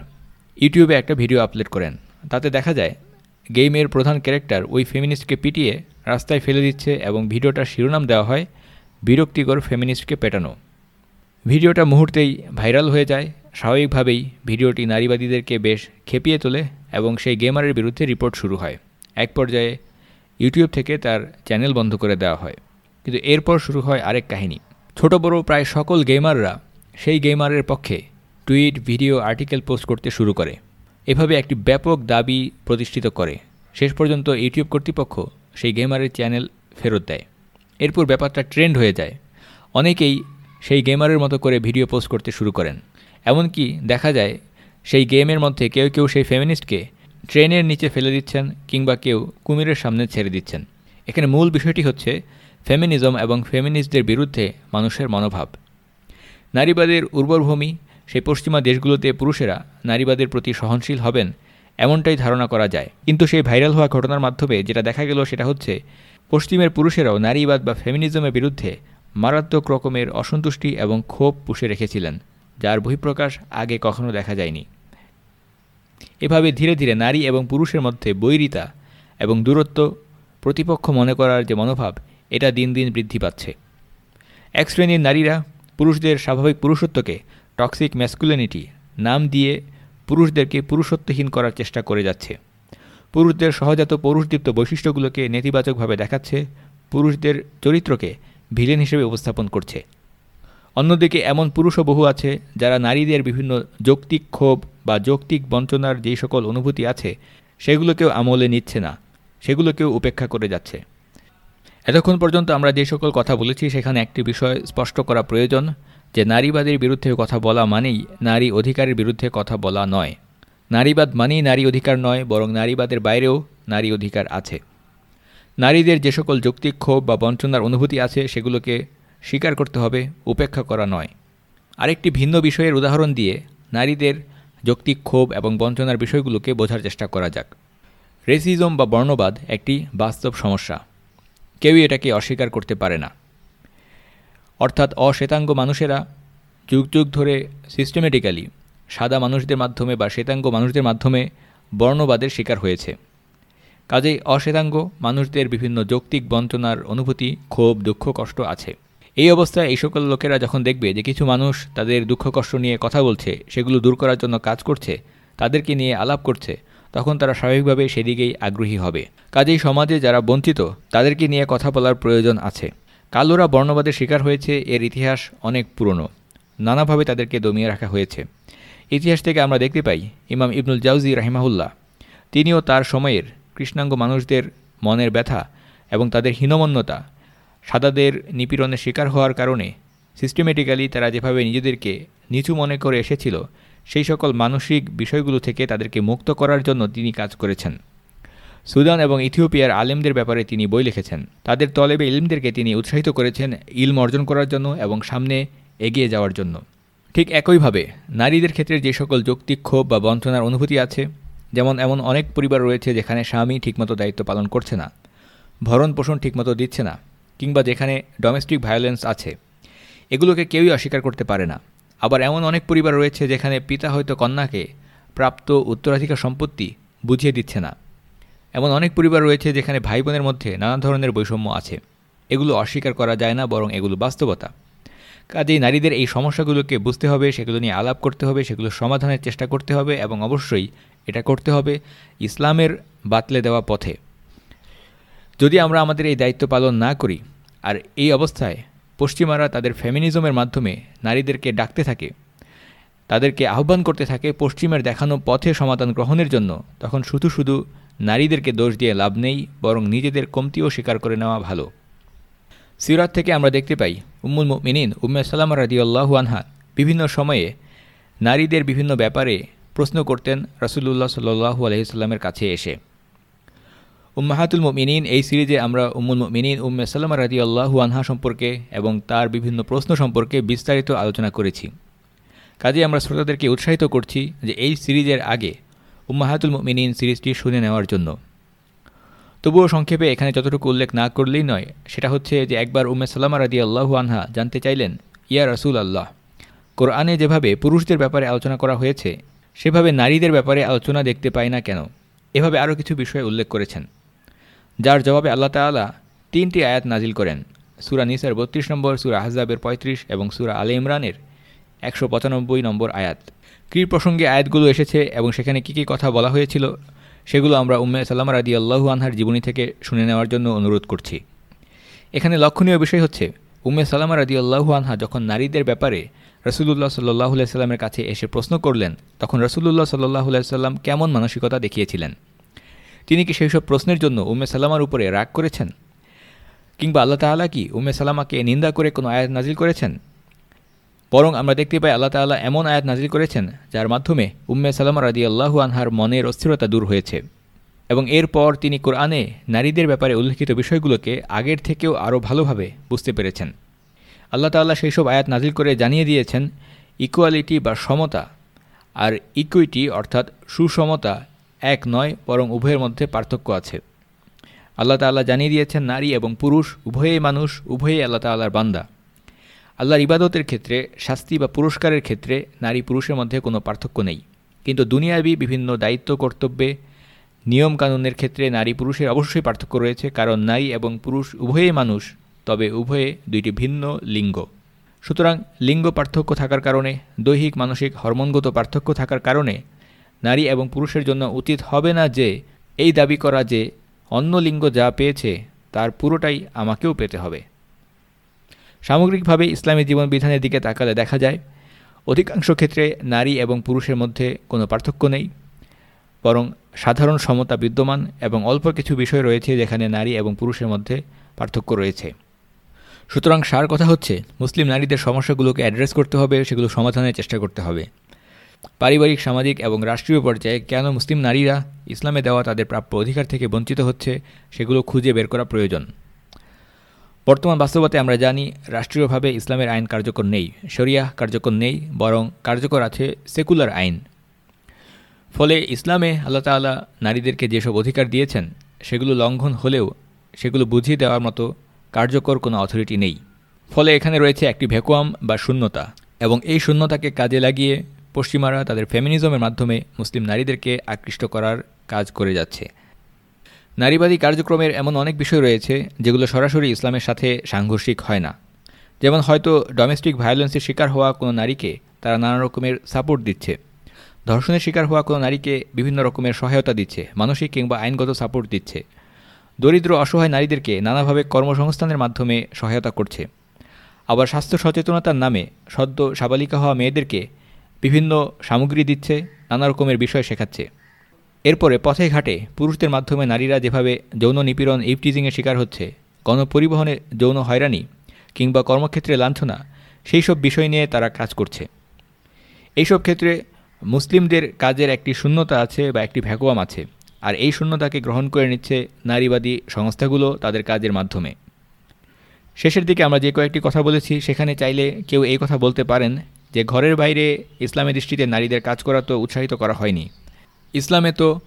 ইউটিউবে একটা ভিডিও আপলোড করেন। তাতে দেখা যায়, গেমের প্রধান ক্যারেক্টার ওই ফেমিনিস্টকে পিটিয়ে রাস্তায় ফেলে দিচ্ছে এবং ভিডিওটার শিরোনাম দেওয়া হয়, বিরক্তিকর ফেমিনিস্টকে পেটানো। ভিডিওটা মুহূর্তেই ভাইরাল হয়ে যায়। স্বাভাবিকভাবেই ভিডিওটি নারীবাদীদেরকে বেশ খেপিয়ে তোলে এবং সেই গেমারের বিরুদ্ধে রিপোর্ট শুরু হয়। এক পর্যায়ে ইউটিউব থেকে তার চ্যানেল বন্ধ করে দেওয়া হয়। কিন্তু এরপর শুরু হয় আরেক কাহিনী। ছোট বড় প্রায় সকল গেমাররা সেই গেমারের পক্ষে টুইট, ভিডিও, আর্টিকেল পোস্ট করতে শুরু করে। এভাবে একটি ব্যাপক দাবি প্রতিষ্ঠিত করে। শেষ পর্যন্ত ইউটিউব কর্তৃপক্ষ সেই গেমারের চ্যানেল ফেরত দেয়। এরপর ব্যাপারটা ট্রেন্ড হয়ে যায়। অনেকেই সেই গেমারের মতো করে ভিডিও পোস্ট করতে শুরু করেন। এমনকি দেখা যায়, সেই গেমের মধ্যে কেউ কেউ সেই ফেমিনিস্টকে ট্রেনের নিচে ফেলে দিচ্ছেন কিংবা কেউ কুমিরের সামনে ছেড়ে দিচ্ছেন। এখানে মূল বিষয়টি হচ্ছে ফেমিনিজম এবং ফেমিনিস্টদের বিরুদ্ধে মানুষের মনোভাব। নারীবাদের উর্বরভূমি, সেই পশ্চিমা দেশগুলোতে পুরুষেরা নারীবাদের প্রতি সহনশীল হবেন এমনটাই ধারণা করা যায়। কিন্তু সেই ভাইরাল হওয়া ঘটনার মাধ্যমে যেটা দেখা গেল সেটা হচ্ছে, পশ্চিমের পুরুষেরাও নারীবাদ বা ফেমিনিজমের বিরুদ্ধে মারাত্মক রকমের অসন্তুষ্টি এবং ক্ষোভ পুষে রেখেছিলেন, যার বহিঃপ্রকাশ আগে কখনো দেখা যায়নি। এভাবে ধীরে ধীরে নারী এবং পুরুষের মধ্যে বৈরিতা এবং দূরত্ব প্রতিপক্ষ মনে করার যে মনোভাব, এটা দিন দিন বৃদ্ধি পাচ্ছে। এক শ্রেণির নারীরা পুরুষদের স্বাভাবিক পুরুষত্বকে টক্সিক ম্যাসকুলিনিটি নাম দিয়ে পুরুষদেরকে পুরুষত্বহীন করার চেষ্টা করে যাচ্ছে। পুরুষদের সহজাত পৌরুষদীপ্ত বৈশিষ্ট্যগুলোকে নেতিবাচকভাবে দেখাচ্ছে, পুরুষদের চরিত্রকে ভিলেন হিসেবে উপস্থাপন করছে। অন্যদিকে এমন পুরুষও বহু আছে যারা নারীদের বিভিন্ন যৌক্তিক ক্ষোভ বা যৌক্তিক বঞ্চনার যেই সকল অনুভূতি আছে, সেগুলোকেও আমলে নিচ্ছে না, সেগুলোকেও উপেক্ষা করে যাচ্ছে। এতক্ষণ পর্যন্ত আমরা যে সকল কথা বলেছি, সেখানে একটি বিষয় স্পষ্ট করা প্রয়োজন। যে নারীবাদের বিরুদ্ধে কথা বলা মানেই নারী অধিকারের বিরুদ্ধে কথা বলা নয়। নারীবাদ মানেই নারী অধিকার নয়, বরং নারীবাদের বাইরেও নারী অধিকার আছে। নারীদের যে সকল যৌক্তিক ক্ষোভ বা বঞ্চনার অনুভূতি আছে, সেগুলোকে স্বীকার করতে হবে, উপেক্ষা করা নয়। আরেকটি ভিন্ন বিষয়ের উদাহরণ দিয়ে নারীদের যৌক্তিক ক্ষোভ এবং বঞ্চনার বিষয়গুলোকে বোঝার চেষ্টা করা যাক। রেসিজম বা বর্ণবাদ একটি বাস্তব সমস্যা। কেউই এটাকে অস্বীকার করতে পারে না। অর্থাৎ অশ্বেতাঙ্গ মানুষেরা যুগ যুগ ধরে সিস্টেমেটিক্যালি সাদা মানুষদের মাধ্যমে বা শ্বেতাঙ্গ মানুষদের মাধ্যমে বর্ণবাদের শিকার হয়েছে। কাজেই অশ্বেতাঙ্গ মানুষদের বিভিন্ন যৌক্তিক বঞ্চনার অনুভূতি, ক্ষোভ, দুঃখ, কষ্ট আছে। এই অবস্থায় এই সকল লোকেরা যখন দেখবে যে কিছু মানুষ তাদের দুঃখ, কষ্ট নিয়ে কথা বলছে, সেগুলো দূর করার জন্য কাজ করছে, তাদেরকে নিয়ে আলাপ করছে, তখন তারা স্বাভাবিকভাবে সেদিকেই আগ্রহী হবে। কাজেই সমাজে যারা বঞ্চিত, তাদেরকে নিয়ে কথা বলার প্রয়োজন আছে। কালোরা বর্ণবাদের শিকার হয়েছে, এর ইতিহাস অনেক পুরনো। নানাভাবে তাদেরকে দমিয়ে রাখা হয়েছে। ইতিহাস থেকে আমরা দেখতে পাই ইমাম ইবনুল জাউজি রাহিমাহুল্লাহ। তিনিও তার সময়ের কৃষ্ণাঙ্গ মানুষদের মনের ব্যথা এবং তাদের হীনমন্যতা, সাদাদের নিপীড়নের শিকার হওয়ার কারণে সিস্টেমেটিক্যালি তারা যেভাবে নিজেদেরকে নিচু মনে করে এসেছিল, সেই সকল মানসিক বিষয়গুলো থেকে তাদেরকে মুক্ত করার জন্য তিনি কাজ করেছেন। সুদান এবং ইথিওপিয়ার আলেমদের ব্যাপারে তিনি বই লিখেছেন। তাদের তলেবে ইলমদেরকে তিনি উৎসাহিত করেছেন ইলম অর্জন করার জন্য এবং সামনে এগিয়ে যাওয়ার জন্য। ঠিক একইভাবে, নারীদের ক্ষেত্রে যে সকল যৌক্তিক ক্ষোভ বা বঞ্চনার অনুভূতি আছে, যেমন এমন অনেক পরিবার রয়েছে যেখানে স্বামী ঠিকমতো দায়িত্ব পালন করছে না, ভরণ পোষণ ঠিকমতো দিচ্ছে না, কিংবা যেখানে ডোমেস্টিক ভায়োলেন্স আছে, এগুলোকে কেউই অস্বীকার করতে পারে না। আবার এমন অনেক পরিবার রয়েছে যেখানে পিতা হয়তো কন্যাকে প্রাপ্ত উত্তরাধিকার সম্পত্তি বুঝিয়ে দিচ্ছে না। এমন অনেক পরিবার রয়েছে যেখানে ভাই বোনের মধ্যে নানা ধরনের বৈষম্য আছে। এগুলো অস্বীকার করা যায় না, বরং এগুলো বাস্তবতা। কাজেই নারীদের এই সমস্যাগুলোকে বুঝতে হবে, সেগুলো নিয়ে আলাপ করতে হবে, সেগুলো সমাধানের চেষ্টা করতে হবে এবং অবশ্যই এটা করতে হবে ইসলামের বাতলে দেওয়া পথে। যদি আমরা আমাদের এই দায়িত্ব পালন না করি, আর এই অবস্থায় পশ্চিমারা তাদের ফেমিনিজমের মাধ্যমে নারীদেরকে ডাকতে থাকে, তাদেরকে আহ্বান করতে থাকে পশ্চিমের দেখানো পথে সমাধান গ্রহণের জন্য, তখন শুধু শুধু নারীদেরকে দোষ দিয়ে লাভ নেই, বরং নিজেদের কমতিও স্বীকার করে নেওয়া ভালো। সিরাত থেকে আমরা দেখতে পাই, উম্মুল মিনিন উম্মে সালাম রাদিউল্লাহু আনহা বিভিন্ন সময়ে নারীদের বিভিন্ন ব্যাপারে প্রশ্ন করতেন রসুল্লাহ সাল্লু আলহিসাল্লামের কাছে এসে। উম্মাহাতুল মিনিন এই সিরিজে আমরা উম্মুল মিনিন উম্মে সাল্লাম রাদি আল্লাহু আনহা সম্পর্কে এবং তার বিভিন্ন প্রশ্ন সম্পর্কে বিস্তারিত আলোচনা করেছি। কাজে আমরা শ্রোতাদেরকে উৎসাহিত করছি যে এই সিরিজের আগে উম্মাহাতুল মিনিন সিরিজটি শুনে নেওয়ার জন্য। তবুও সংক্ষেপে এখানে যতটুকু উল্লেখ না করলেই নয়, সেটা হচ্ছে যে একবার উম্মে সাল্লামা রাদি আল্লাহু আনহা জানতে চাইলেন, ইয়া রসুল আল্লাহ কোরআনে যেভাবে পুরুষদের ব্যাপারে আলোচনা করা হয়েছে, সেভাবে নারীদের ব্যাপারে আলোচনা দেখতে পাই না কেন? এভাবে আরও কিছু বিষয় উল্লেখ করেছেন। যার জবাবে আল্লাহ তালা তিনটি আয়াত নাজিল করেন, সুরা নিসার বত্রিশ নম্বর, সুরা আহজাবের পঁয়ত্রিশ এবং সুরা আলে ইমরানের একশো পঁচানব্বই নম্বর আয়াত। কী প্রসঙ্গে আয়াতগুলো এসেছে এবং সেখানে কী কী কথা বলা হয়েছিল, সেগুলো আমরা উম্মে সাল্লাম রাদি আল্লাহু আনহার জীবনী থেকে শুনে নেওয়ার জন্য অনুরোধ করছি। এখানে লক্ষণীয় বিষয় হচ্ছে, উম্মে সাল্লামা রাদি আল্লাহু আনহা যখন নারীদের ব্যাপারে রসুল্লাহ সাল্লাহ সাল্লামের কাছে এসে প্রশ্ন করলেন, তখন রসুল্লাহ সাল্লাহ সাল্লাম কেমন মানসিকতা দেখিয়েছিলেন? তিনি কি সেই সব প্রশ্নের জন্য উম্মে সাল্লামার উপরে রাগ করেছেন? কিংবা আল্লাহ তাল্লাহ কি উম্মে সাল্লামাকে নিন্দা করে কোনো আয়াত নাজিল করেছেন? বরং আমরা দেখতে পাই আল্লাহ তাল্লাহ এমন আয়াত নাজিল করেছেন, যার মাধ্যমে উম্মে সালামা রাদি আল্লাহু আনহার মনের অস্থিরতা দূর হয়েছে এবং এরপর তিনি কোরআনে নারীদের ব্যাপারে উল্লেখিত বিষয়গুলোকে আগের থেকেও আরও ভালোভাবে বুঝতে পেরেছেন। আল্লাহ তাল্লাহ সেই সব আয়াত নাজিল করে জানিয়ে দিয়েছেন ইকুয়ালিটি বা সমতা আর ইকুইটি অর্থাৎ সুসমতা এক নয়, বরং উভয়ের মধ্যে পার্থক্য আছে। আল্লাহ তাল্লাহ জানিয়ে দিয়েছেন, নারী এবং পুরুষ উভয়েই মানুষ, উভয়েই আল্লাহ তাল্লাহর বান্দা। আল্লাহর ইবাদতের ক্ষেত্রে, শাস্তি বা পুরস্কারের ক্ষেত্রে নারী পুরুষের মধ্যে কোনো পার্থক্য নেই। কিন্তু দুনিয়াবি বিভিন্ন দায়িত্ব, কর্তব্যে নিয়মকানুনের ক্ষেত্রে নারী পুরুষের অবশ্যই পার্থক্য রয়েছে, কারণ নারী এবং পুরুষ উভয়েই মানুষ, তবে উভয়ে দুইটি ভিন্ন লিঙ্গ। সুতরাং লিঙ্গ পার্থক্য থাকার কারণে, দৈহিক, মানসিক, হরমোনগত পার্থক্য থাকার কারণে নারী এবং পুরুষের জন্য উচিত হবে না যে, এই দাবি করা যে অন্য লিঙ্গ যা পেয়েছে, তার পুরোটাই আমাকেও পেতে হবে। সামগ্রিকভাবে ইসলামী জীবন বিধানের দিকে তাকালে দেখা যায়, অধিকাংশ ক্ষেত্রে নারী এবং পুরুষের মধ্যে কোনো পার্থক্য নেই, বরং সাধারণ সমতা বিদ্যমান এবং অল্প কিছু বিষয় রয়েছে যেখানে নারী এবং পুরুষের মধ্যে পার্থক্য রয়েছে। সুতরাং সার কথা হচ্ছে, মুসলিম নারীদের সমস্যাগুলোকে অ্যাড্রেস করতে হবে, সেগুলো সমাধানের চেষ্টা করতে হবে। পারিবারিক, সামাজিক এবং রাষ্ট্রীয় পর্যায়ে কেন মুসলিম নারীরা ইসলামে দেওয়া তাদের প্রাপ্য অধিকার থেকে বঞ্চিত হচ্ছে, সেগুলো খুঁজে বের করা প্রয়োজন। বর্তমান বাস্তবতে আমরা জানি রাষ্ট্রীয়ভাবে ইসলামের আইন কার্যকর নেই, শরিয়া কার্যকর নেই, বরং কার্যকর আছে সেকুলার আইন। ফলে ইসলামে আল্লাহ তাল্লাহ নারীদেরকে যেসব অধিকার দিয়েছেন, সেগুলো লঙ্ঘন হলেও সেগুলো বুঝিয়ে দেওয়ার মতো কার্যকর কোনো অথরিটি নেই। ফলে এখানে রয়েছে একটি ভ্যাকুয়াম বা শূন্যতা এবং এই শূন্যতাকে কাজে লাগিয়ে পশ্চিমারা তাদের ফেমিনিজমের মাধ্যমে মুসলিম নারীদেরকে আকৃষ্ট করার কাজ করে যাচ্ছে। নারীবাদী কার্যক্রমের এমন অনেক বিষয় রয়েছে যেগুলো সরাসরি ইসলামের সাথে সাংঘর্ষিক হয় না। যেমন হয়তো ডোমেস্টিক ভায়োলেন্সের শিকার হওয়া কোনো নারীকে তারা নানা রকমের সাপোর্ট দিচ্ছে। ধর্ষণের শিকার হওয়া কোনো নারীকে বিভিন্ন রকমের সহায়তা দিচ্ছে, মানসিক কিংবা আইনগত সাপোর্ট দিচ্ছে। দরিদ্র, অসহায় নারীদেরকে নানাভাবে কর্মসংস্থানের মাধ্যমে সহায়তা করছে। আবার স্বাস্থ্য সচেতনতার নামে সদ্য সাবালিকা হওয়া মেয়েদেরকে বিভিন্ন সামগ্রী দিচ্ছে, নানা রকমের বিষয় শেখাচ্ছে। এরপরে পথে ঘাটে পুরুষদের মাধ্যমে নারীরা যেভাবে যৌন নিপীড়ন ইফটিজিংয়ের শিকার হচ্ছে, গণপরিবহনে যৌন হয়রানি কিংবা কর্মক্ষেত্রে লাঞ্ছনা সেই সব বিষয় নিয়ে তারা কাজ করছে। এইসব ক্ষেত্রে মুসলিমদের কাজের একটি শূন্যতা আছে বা একটি ভ্যাকুয়াম আছে, আর এই শূন্যতাকে গ্রহণ করে নিচ্ছে নারীবাদী সংস্থাগুলো তাদের কাজের মাধ্যমে। শেষের দিকে আমরা যে কয়েকটি কথা বলেছি, সেখানে চাইলে কেউ এই কথা বলতে পারেন যে, ঘরের বাইরে ইসলামের দৃষ্টিতে নারীদের কাজ করা তো উৎসাহিত করা হয়নি। ইসলামে তো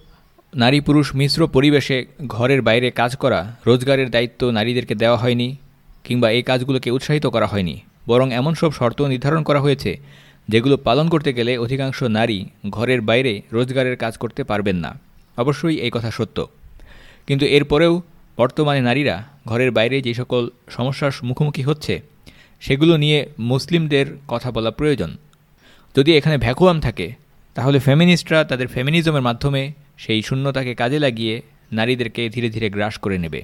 নারী পুরুষ মিশ্র পরিবেশে ঘরের বাইরে কাজ করা রোজগারের দায়িত্ব নারীদেরকে দেওয়া হয়নি কিংবা এই কাজগুলোকে উৎসাহিত করা হয়নি। বরং এমন সব শর্ত নির্ধারণ করা হয়েছে যেগুলো পালন করতে গেলে অধিকাংশ নারী ঘরের বাইরে রোজগারের কাজ করতে পারবেন না। অবশ্যই এই কথা সত্য। কিন্তু এরপরেও বর্তমানে নারীরা ঘরের বাইরে যে সকল সমস্যার মুখোমুখি হচ্ছে, সেগুলো নিয়ে মুসলিমদের কথা বলা প্রয়োজন। যদি এখানে ভ্যাকুয়াম থাকে তাহলে ফেমিনিস্টরা তাদের ফেমিনিজমের মাধ্যমে সেই শূন্যতাকে কাজে লাগিয়ে নারীদেরকে ধীরে ধীরে গ্রাস করে নেবে।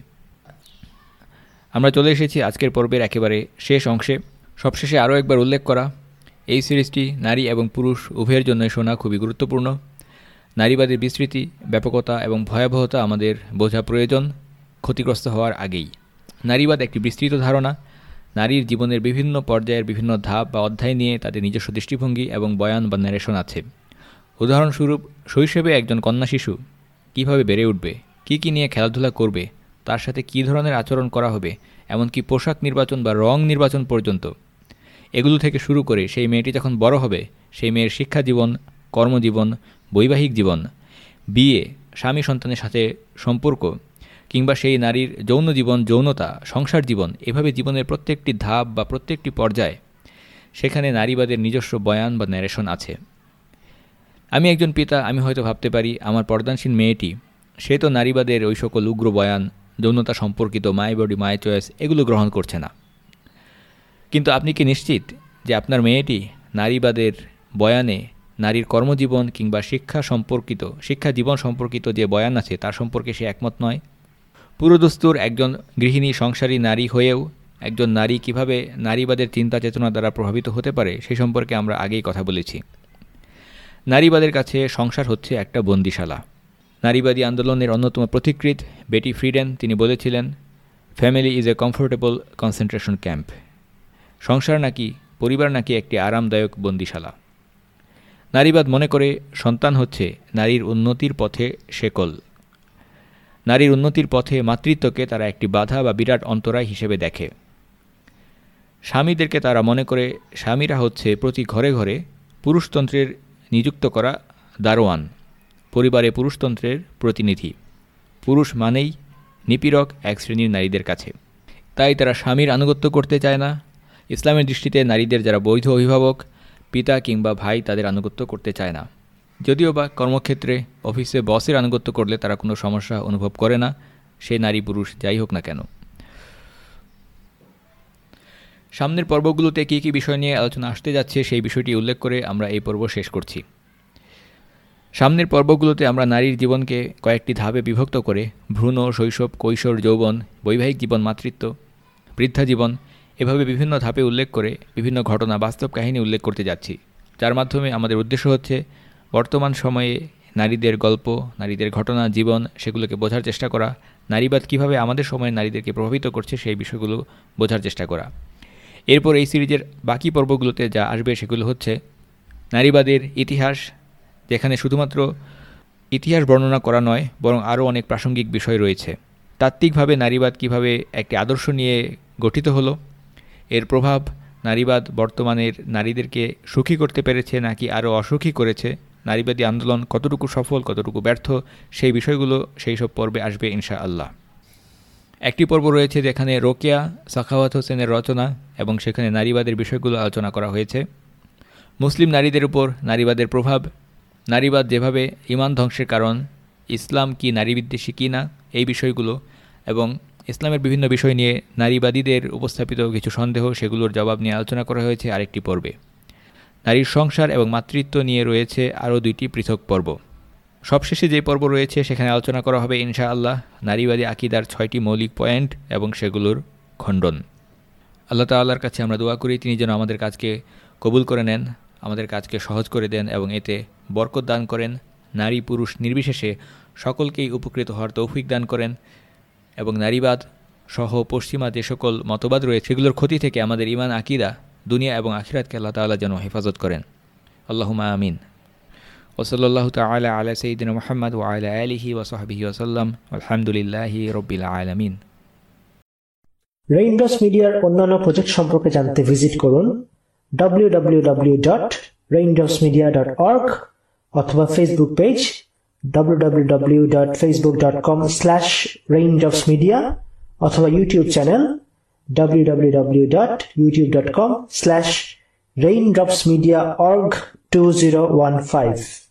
আমরা চলে এসেছি আজকের পর্বের একেবারে শেষ অংশে। সবশেষে আরও একবার উল্লেখ করা, এই সিরিজটি নারী এবং পুরুষ উভয়ের জন্য শোনা খুবই গুরুত্বপূর্ণ। নারীবাদের বিস্তৃতি, ব্যাপকতা এবং ভয়াবহতা আমাদের বোঝা প্রয়োজন ক্ষতিগ্রস্ত হওয়ার আগেই। নারীবাদ একটি বিস্তৃত ধারণা। নারীর জীবনের বিভিন্ন পর্যায়ের বিভিন্ন ধাপ বা অধ্যায় নিয়ে তাদের নিজস্ব দৃষ্টিভঙ্গি এবং বয়ান বা ন্যারেশন আছে। উদাহরণস্বরূপ, শৈশবে একজন কন্যা শিশু কীভাবে বেড়ে উঠবে, কি কি নিয়ে খেলাধুলা করবে, তার সাথে কী ধরনের আচরণ করা হবে, এমনকি পোশাক নির্বাচন বা রং নির্বাচন পর্যন্ত। এগুলো থেকে শুরু করে সেই মেয়েটি যখন বড় হবে, সেই মেয়ের শিক্ষা জীবন, কর্মজীবন, বৈবাহিক জীবন, বিয়ে, স্বামী সন্তানের সাথে সম্পর্ক, কিংবা সেই নারীর যৌন জীবন, যৌনতা, সংসার জীবন, এভাবে জীবনের প্রত্যেকটি ধাপ বা প্রত্যেকটি পর্যায়ে, সেখানে নারীবাদের নিজস্ব বয়ান বা ন্যারেশন আছে। আমি একজন পিতা, আমি হয়তো ভাবতে পারি আমার পর্দানশীল মেয়েটি, সে তো নারীবাদের ওই সকল উগ্র বয়ান, যৌনতা সম্পর্কিত, মাই বডি, মাই চয়েস, এগুলো গ্রহণ করছে না। কিন্তু আপনি কি নিশ্চিত যে আপনার মেয়েটি নারীবাদের বয়ানে নারীর কর্মজীবন কিংবা শিক্ষা সম্পর্কিত, শিক্ষা জীবন সম্পর্কিত যে বয়ান আছে, তার সম্পর্কে সে একমত নয়? পুরোদস্তুর একজন গৃহিণী, সংসারী নারী হয়েও একজন নারী কীভাবে নারীবাদের চিন্তা চেতনা দ্বারা প্রভাবিত হতে পারে, সে সম্পর্কে আমরা আগেই কথা বলেছি। নারীবাদের কাছে সংসার হচ্ছে একটা বন্দিশালা। নারীবাদী আন্দোলনের অন্যতম প্রতিকৃত বেটি ফ্রিডেন, তিনি বলেছিলেন family is a comfortable concentration camp সংসার নাকি পরিবার নাকি একটি আরামদায়ক বন্দিশালা। নারীবাদ মনে করে সন্তান হচ্ছে নারীর উন্নতির পথে শেকল। নারীর উন্নতির পথে মাতৃত্বকে তারা একটি বাধা বা বিরাট অন্তরায় হিসেবে দেখে। স্বামীদেরকে তারা মনে করে স্বামীরা হচ্ছে প্রতি ঘরে ঘরে পুরুষতন্ত্রের নিযুক্ত করা দারোয়ান, পরিবারে পুরুষতন্ত্রের প্রতিনিধি। পুরুষ মানেই নিপীড়ক এক শ্রেণির নারীদের কাছে। তাই তারা স্বামীর আনুগত্য করতে চায় না। ইসলামের দৃষ্টিতে নারীদের যারা বৈধ অভিভাবক, পিতা কিংবা ভাই তাদের আনুগত্য করতে চায় না। যদিও বা কর্মক্ষেত্রে অফিসে বসের আনুগত্য করলে তারা কোনো সমস্যা অনুভব করে না। সে নারী পুরুষ যাই হোক না কেন। সামনের পর্বগুলোতে কী কী বিষয় নিয়ে আলোচনা আসতে যাচ্ছে সেই বিষয়টি উল্লেখ করে আমরা এই পর্ব শেষ করছি। সামনের পর্বগুলোতে আমরা নারীর জীবনকে কয়েকটি ধাপে বিভক্ত করে ভ্রূণ, শৈশব, কৈশোর, যৌবন, বৈবাহিক জীবন, মাতৃত্ব, বৃদ্ধা জীবন এভাবে বিভিন্ন ধাপে উল্লেখ করে বিভিন্ন ঘটনা, বাস্তব কাহিনী উল্লেখ করতে যাচ্ছি। যার মাধ্যমে আমাদের উদ্দেশ্য হচ্ছে বর্তমান সময়ে নারীদের গল্প, নারীদের ঘটনা, জীবন সেগুলোকে বোঝার চেষ্টা করা, নারীবাদ কীভাবে আমাদের সময়ে নারীদেরকে প্রভাবিত করছে সেই বিষয়গুলো বোঝার চেষ্টা করা। এরপর এই সিরিজের বাকি পর্বগুলোতে যা আসবে সেগুলো হচ্ছে নারীবাদের ইতিহাস, যেখানে শুধুমাত্র ইতিহাস বর্ণনা করা নয়, বরং আরও অনেক প্রাসঙ্গিক বিষয় রয়েছে। তাত্ত্বিকভাবে নারীবাদ কীভাবে একটি আদর্শ নিয়ে গঠিত হলো, এর প্রভাব নারীবাদ বর্তমানের নারীদেরকে সুখী করতে পেরেছে নাকি আরও অসুখী করেছে, নারীবাদী আন্দোলন কতটুকু সফল, কতটুকু ব্যর্থ, সেই বিষয়গুলো সেই সব পর্বে আসবে ইনশা আল্লাহ একটি পর্ব রয়েছে যেখানে রোকেয়া, সাখাওয়াত হোসেনের রচনা এবং সেখানে নারীবাদের বিষয়গুলো আলোচনা করা হয়েছে। মুসলিম নারীদের উপর নারীবাদের প্রভাব, নারীবাদ যেভাবে ইমান ধ্বংসের কারণ, ইসলাম কি নারীবিদ্বেষী কি না এই বিষয়গুলো এবং ইসলামের বিভিন্ন বিষয় নিয়ে নারীবাদীদের উপস্থাপিত কিছু সন্দেহ সেগুলোর জবাব নিয়ে আলোচনা করা হয়েছে আরেকটি পর্বে। নারীর সংসার এবং মাতৃত্ব নিয়ে রয়েছে আরও দুইটি পৃথক পর্ব। সবশেষে যে পর্ব রয়েছে, সেখানে আলোচনা করা হবে ইনশা আল্লাহ নারীবাদী আকিদার ছয়টি মৌলিক পয়েন্ট এবং সেগুলোর খণ্ডন। আল্লাহ তাল্লাহর কাছে আমরা দোয়া করি, তিনি যেন আমাদের কাজকে কবুল করে নেন, আমাদের কাজকে সহজ করে দেন এবং এতে বরকত দান করেন, নারী পুরুষ নির্বিশেষে সকলকেই উপকৃত হওয়ার তৌফিক দান করেন এবং নারীবাদ সহ পশ্চিমা যে সকল মতবাদ রয়েছে, সেগুলোর ক্ষতি থেকে আমাদের ইমান আকিদা, দুনিয়া এবং আখিরাতকে আল্লাহ তাআলা যেন হেফাজত করেন। আল্লাহুমা আমিন। ওসল্লাহ তালা আলা সঈদিন মোহাম্মদ ও আলা আলিহি ওসহাবিহি ওসাল্লাম আলহামদুলিল্লাহি রব্বিল আলমিন। রেইনড্রপস মিডিয়ার অন্যান্য প্রজেক্ট সম্পর্কে জানতে ভিজিট করুন www.raindropsmedia.org অথবা ফেসবুক পেজ www.facebook.com/raindropsmedia অথবা ইউটিউব চ্যানেল www.youtube.com/raindropsmediaorg2015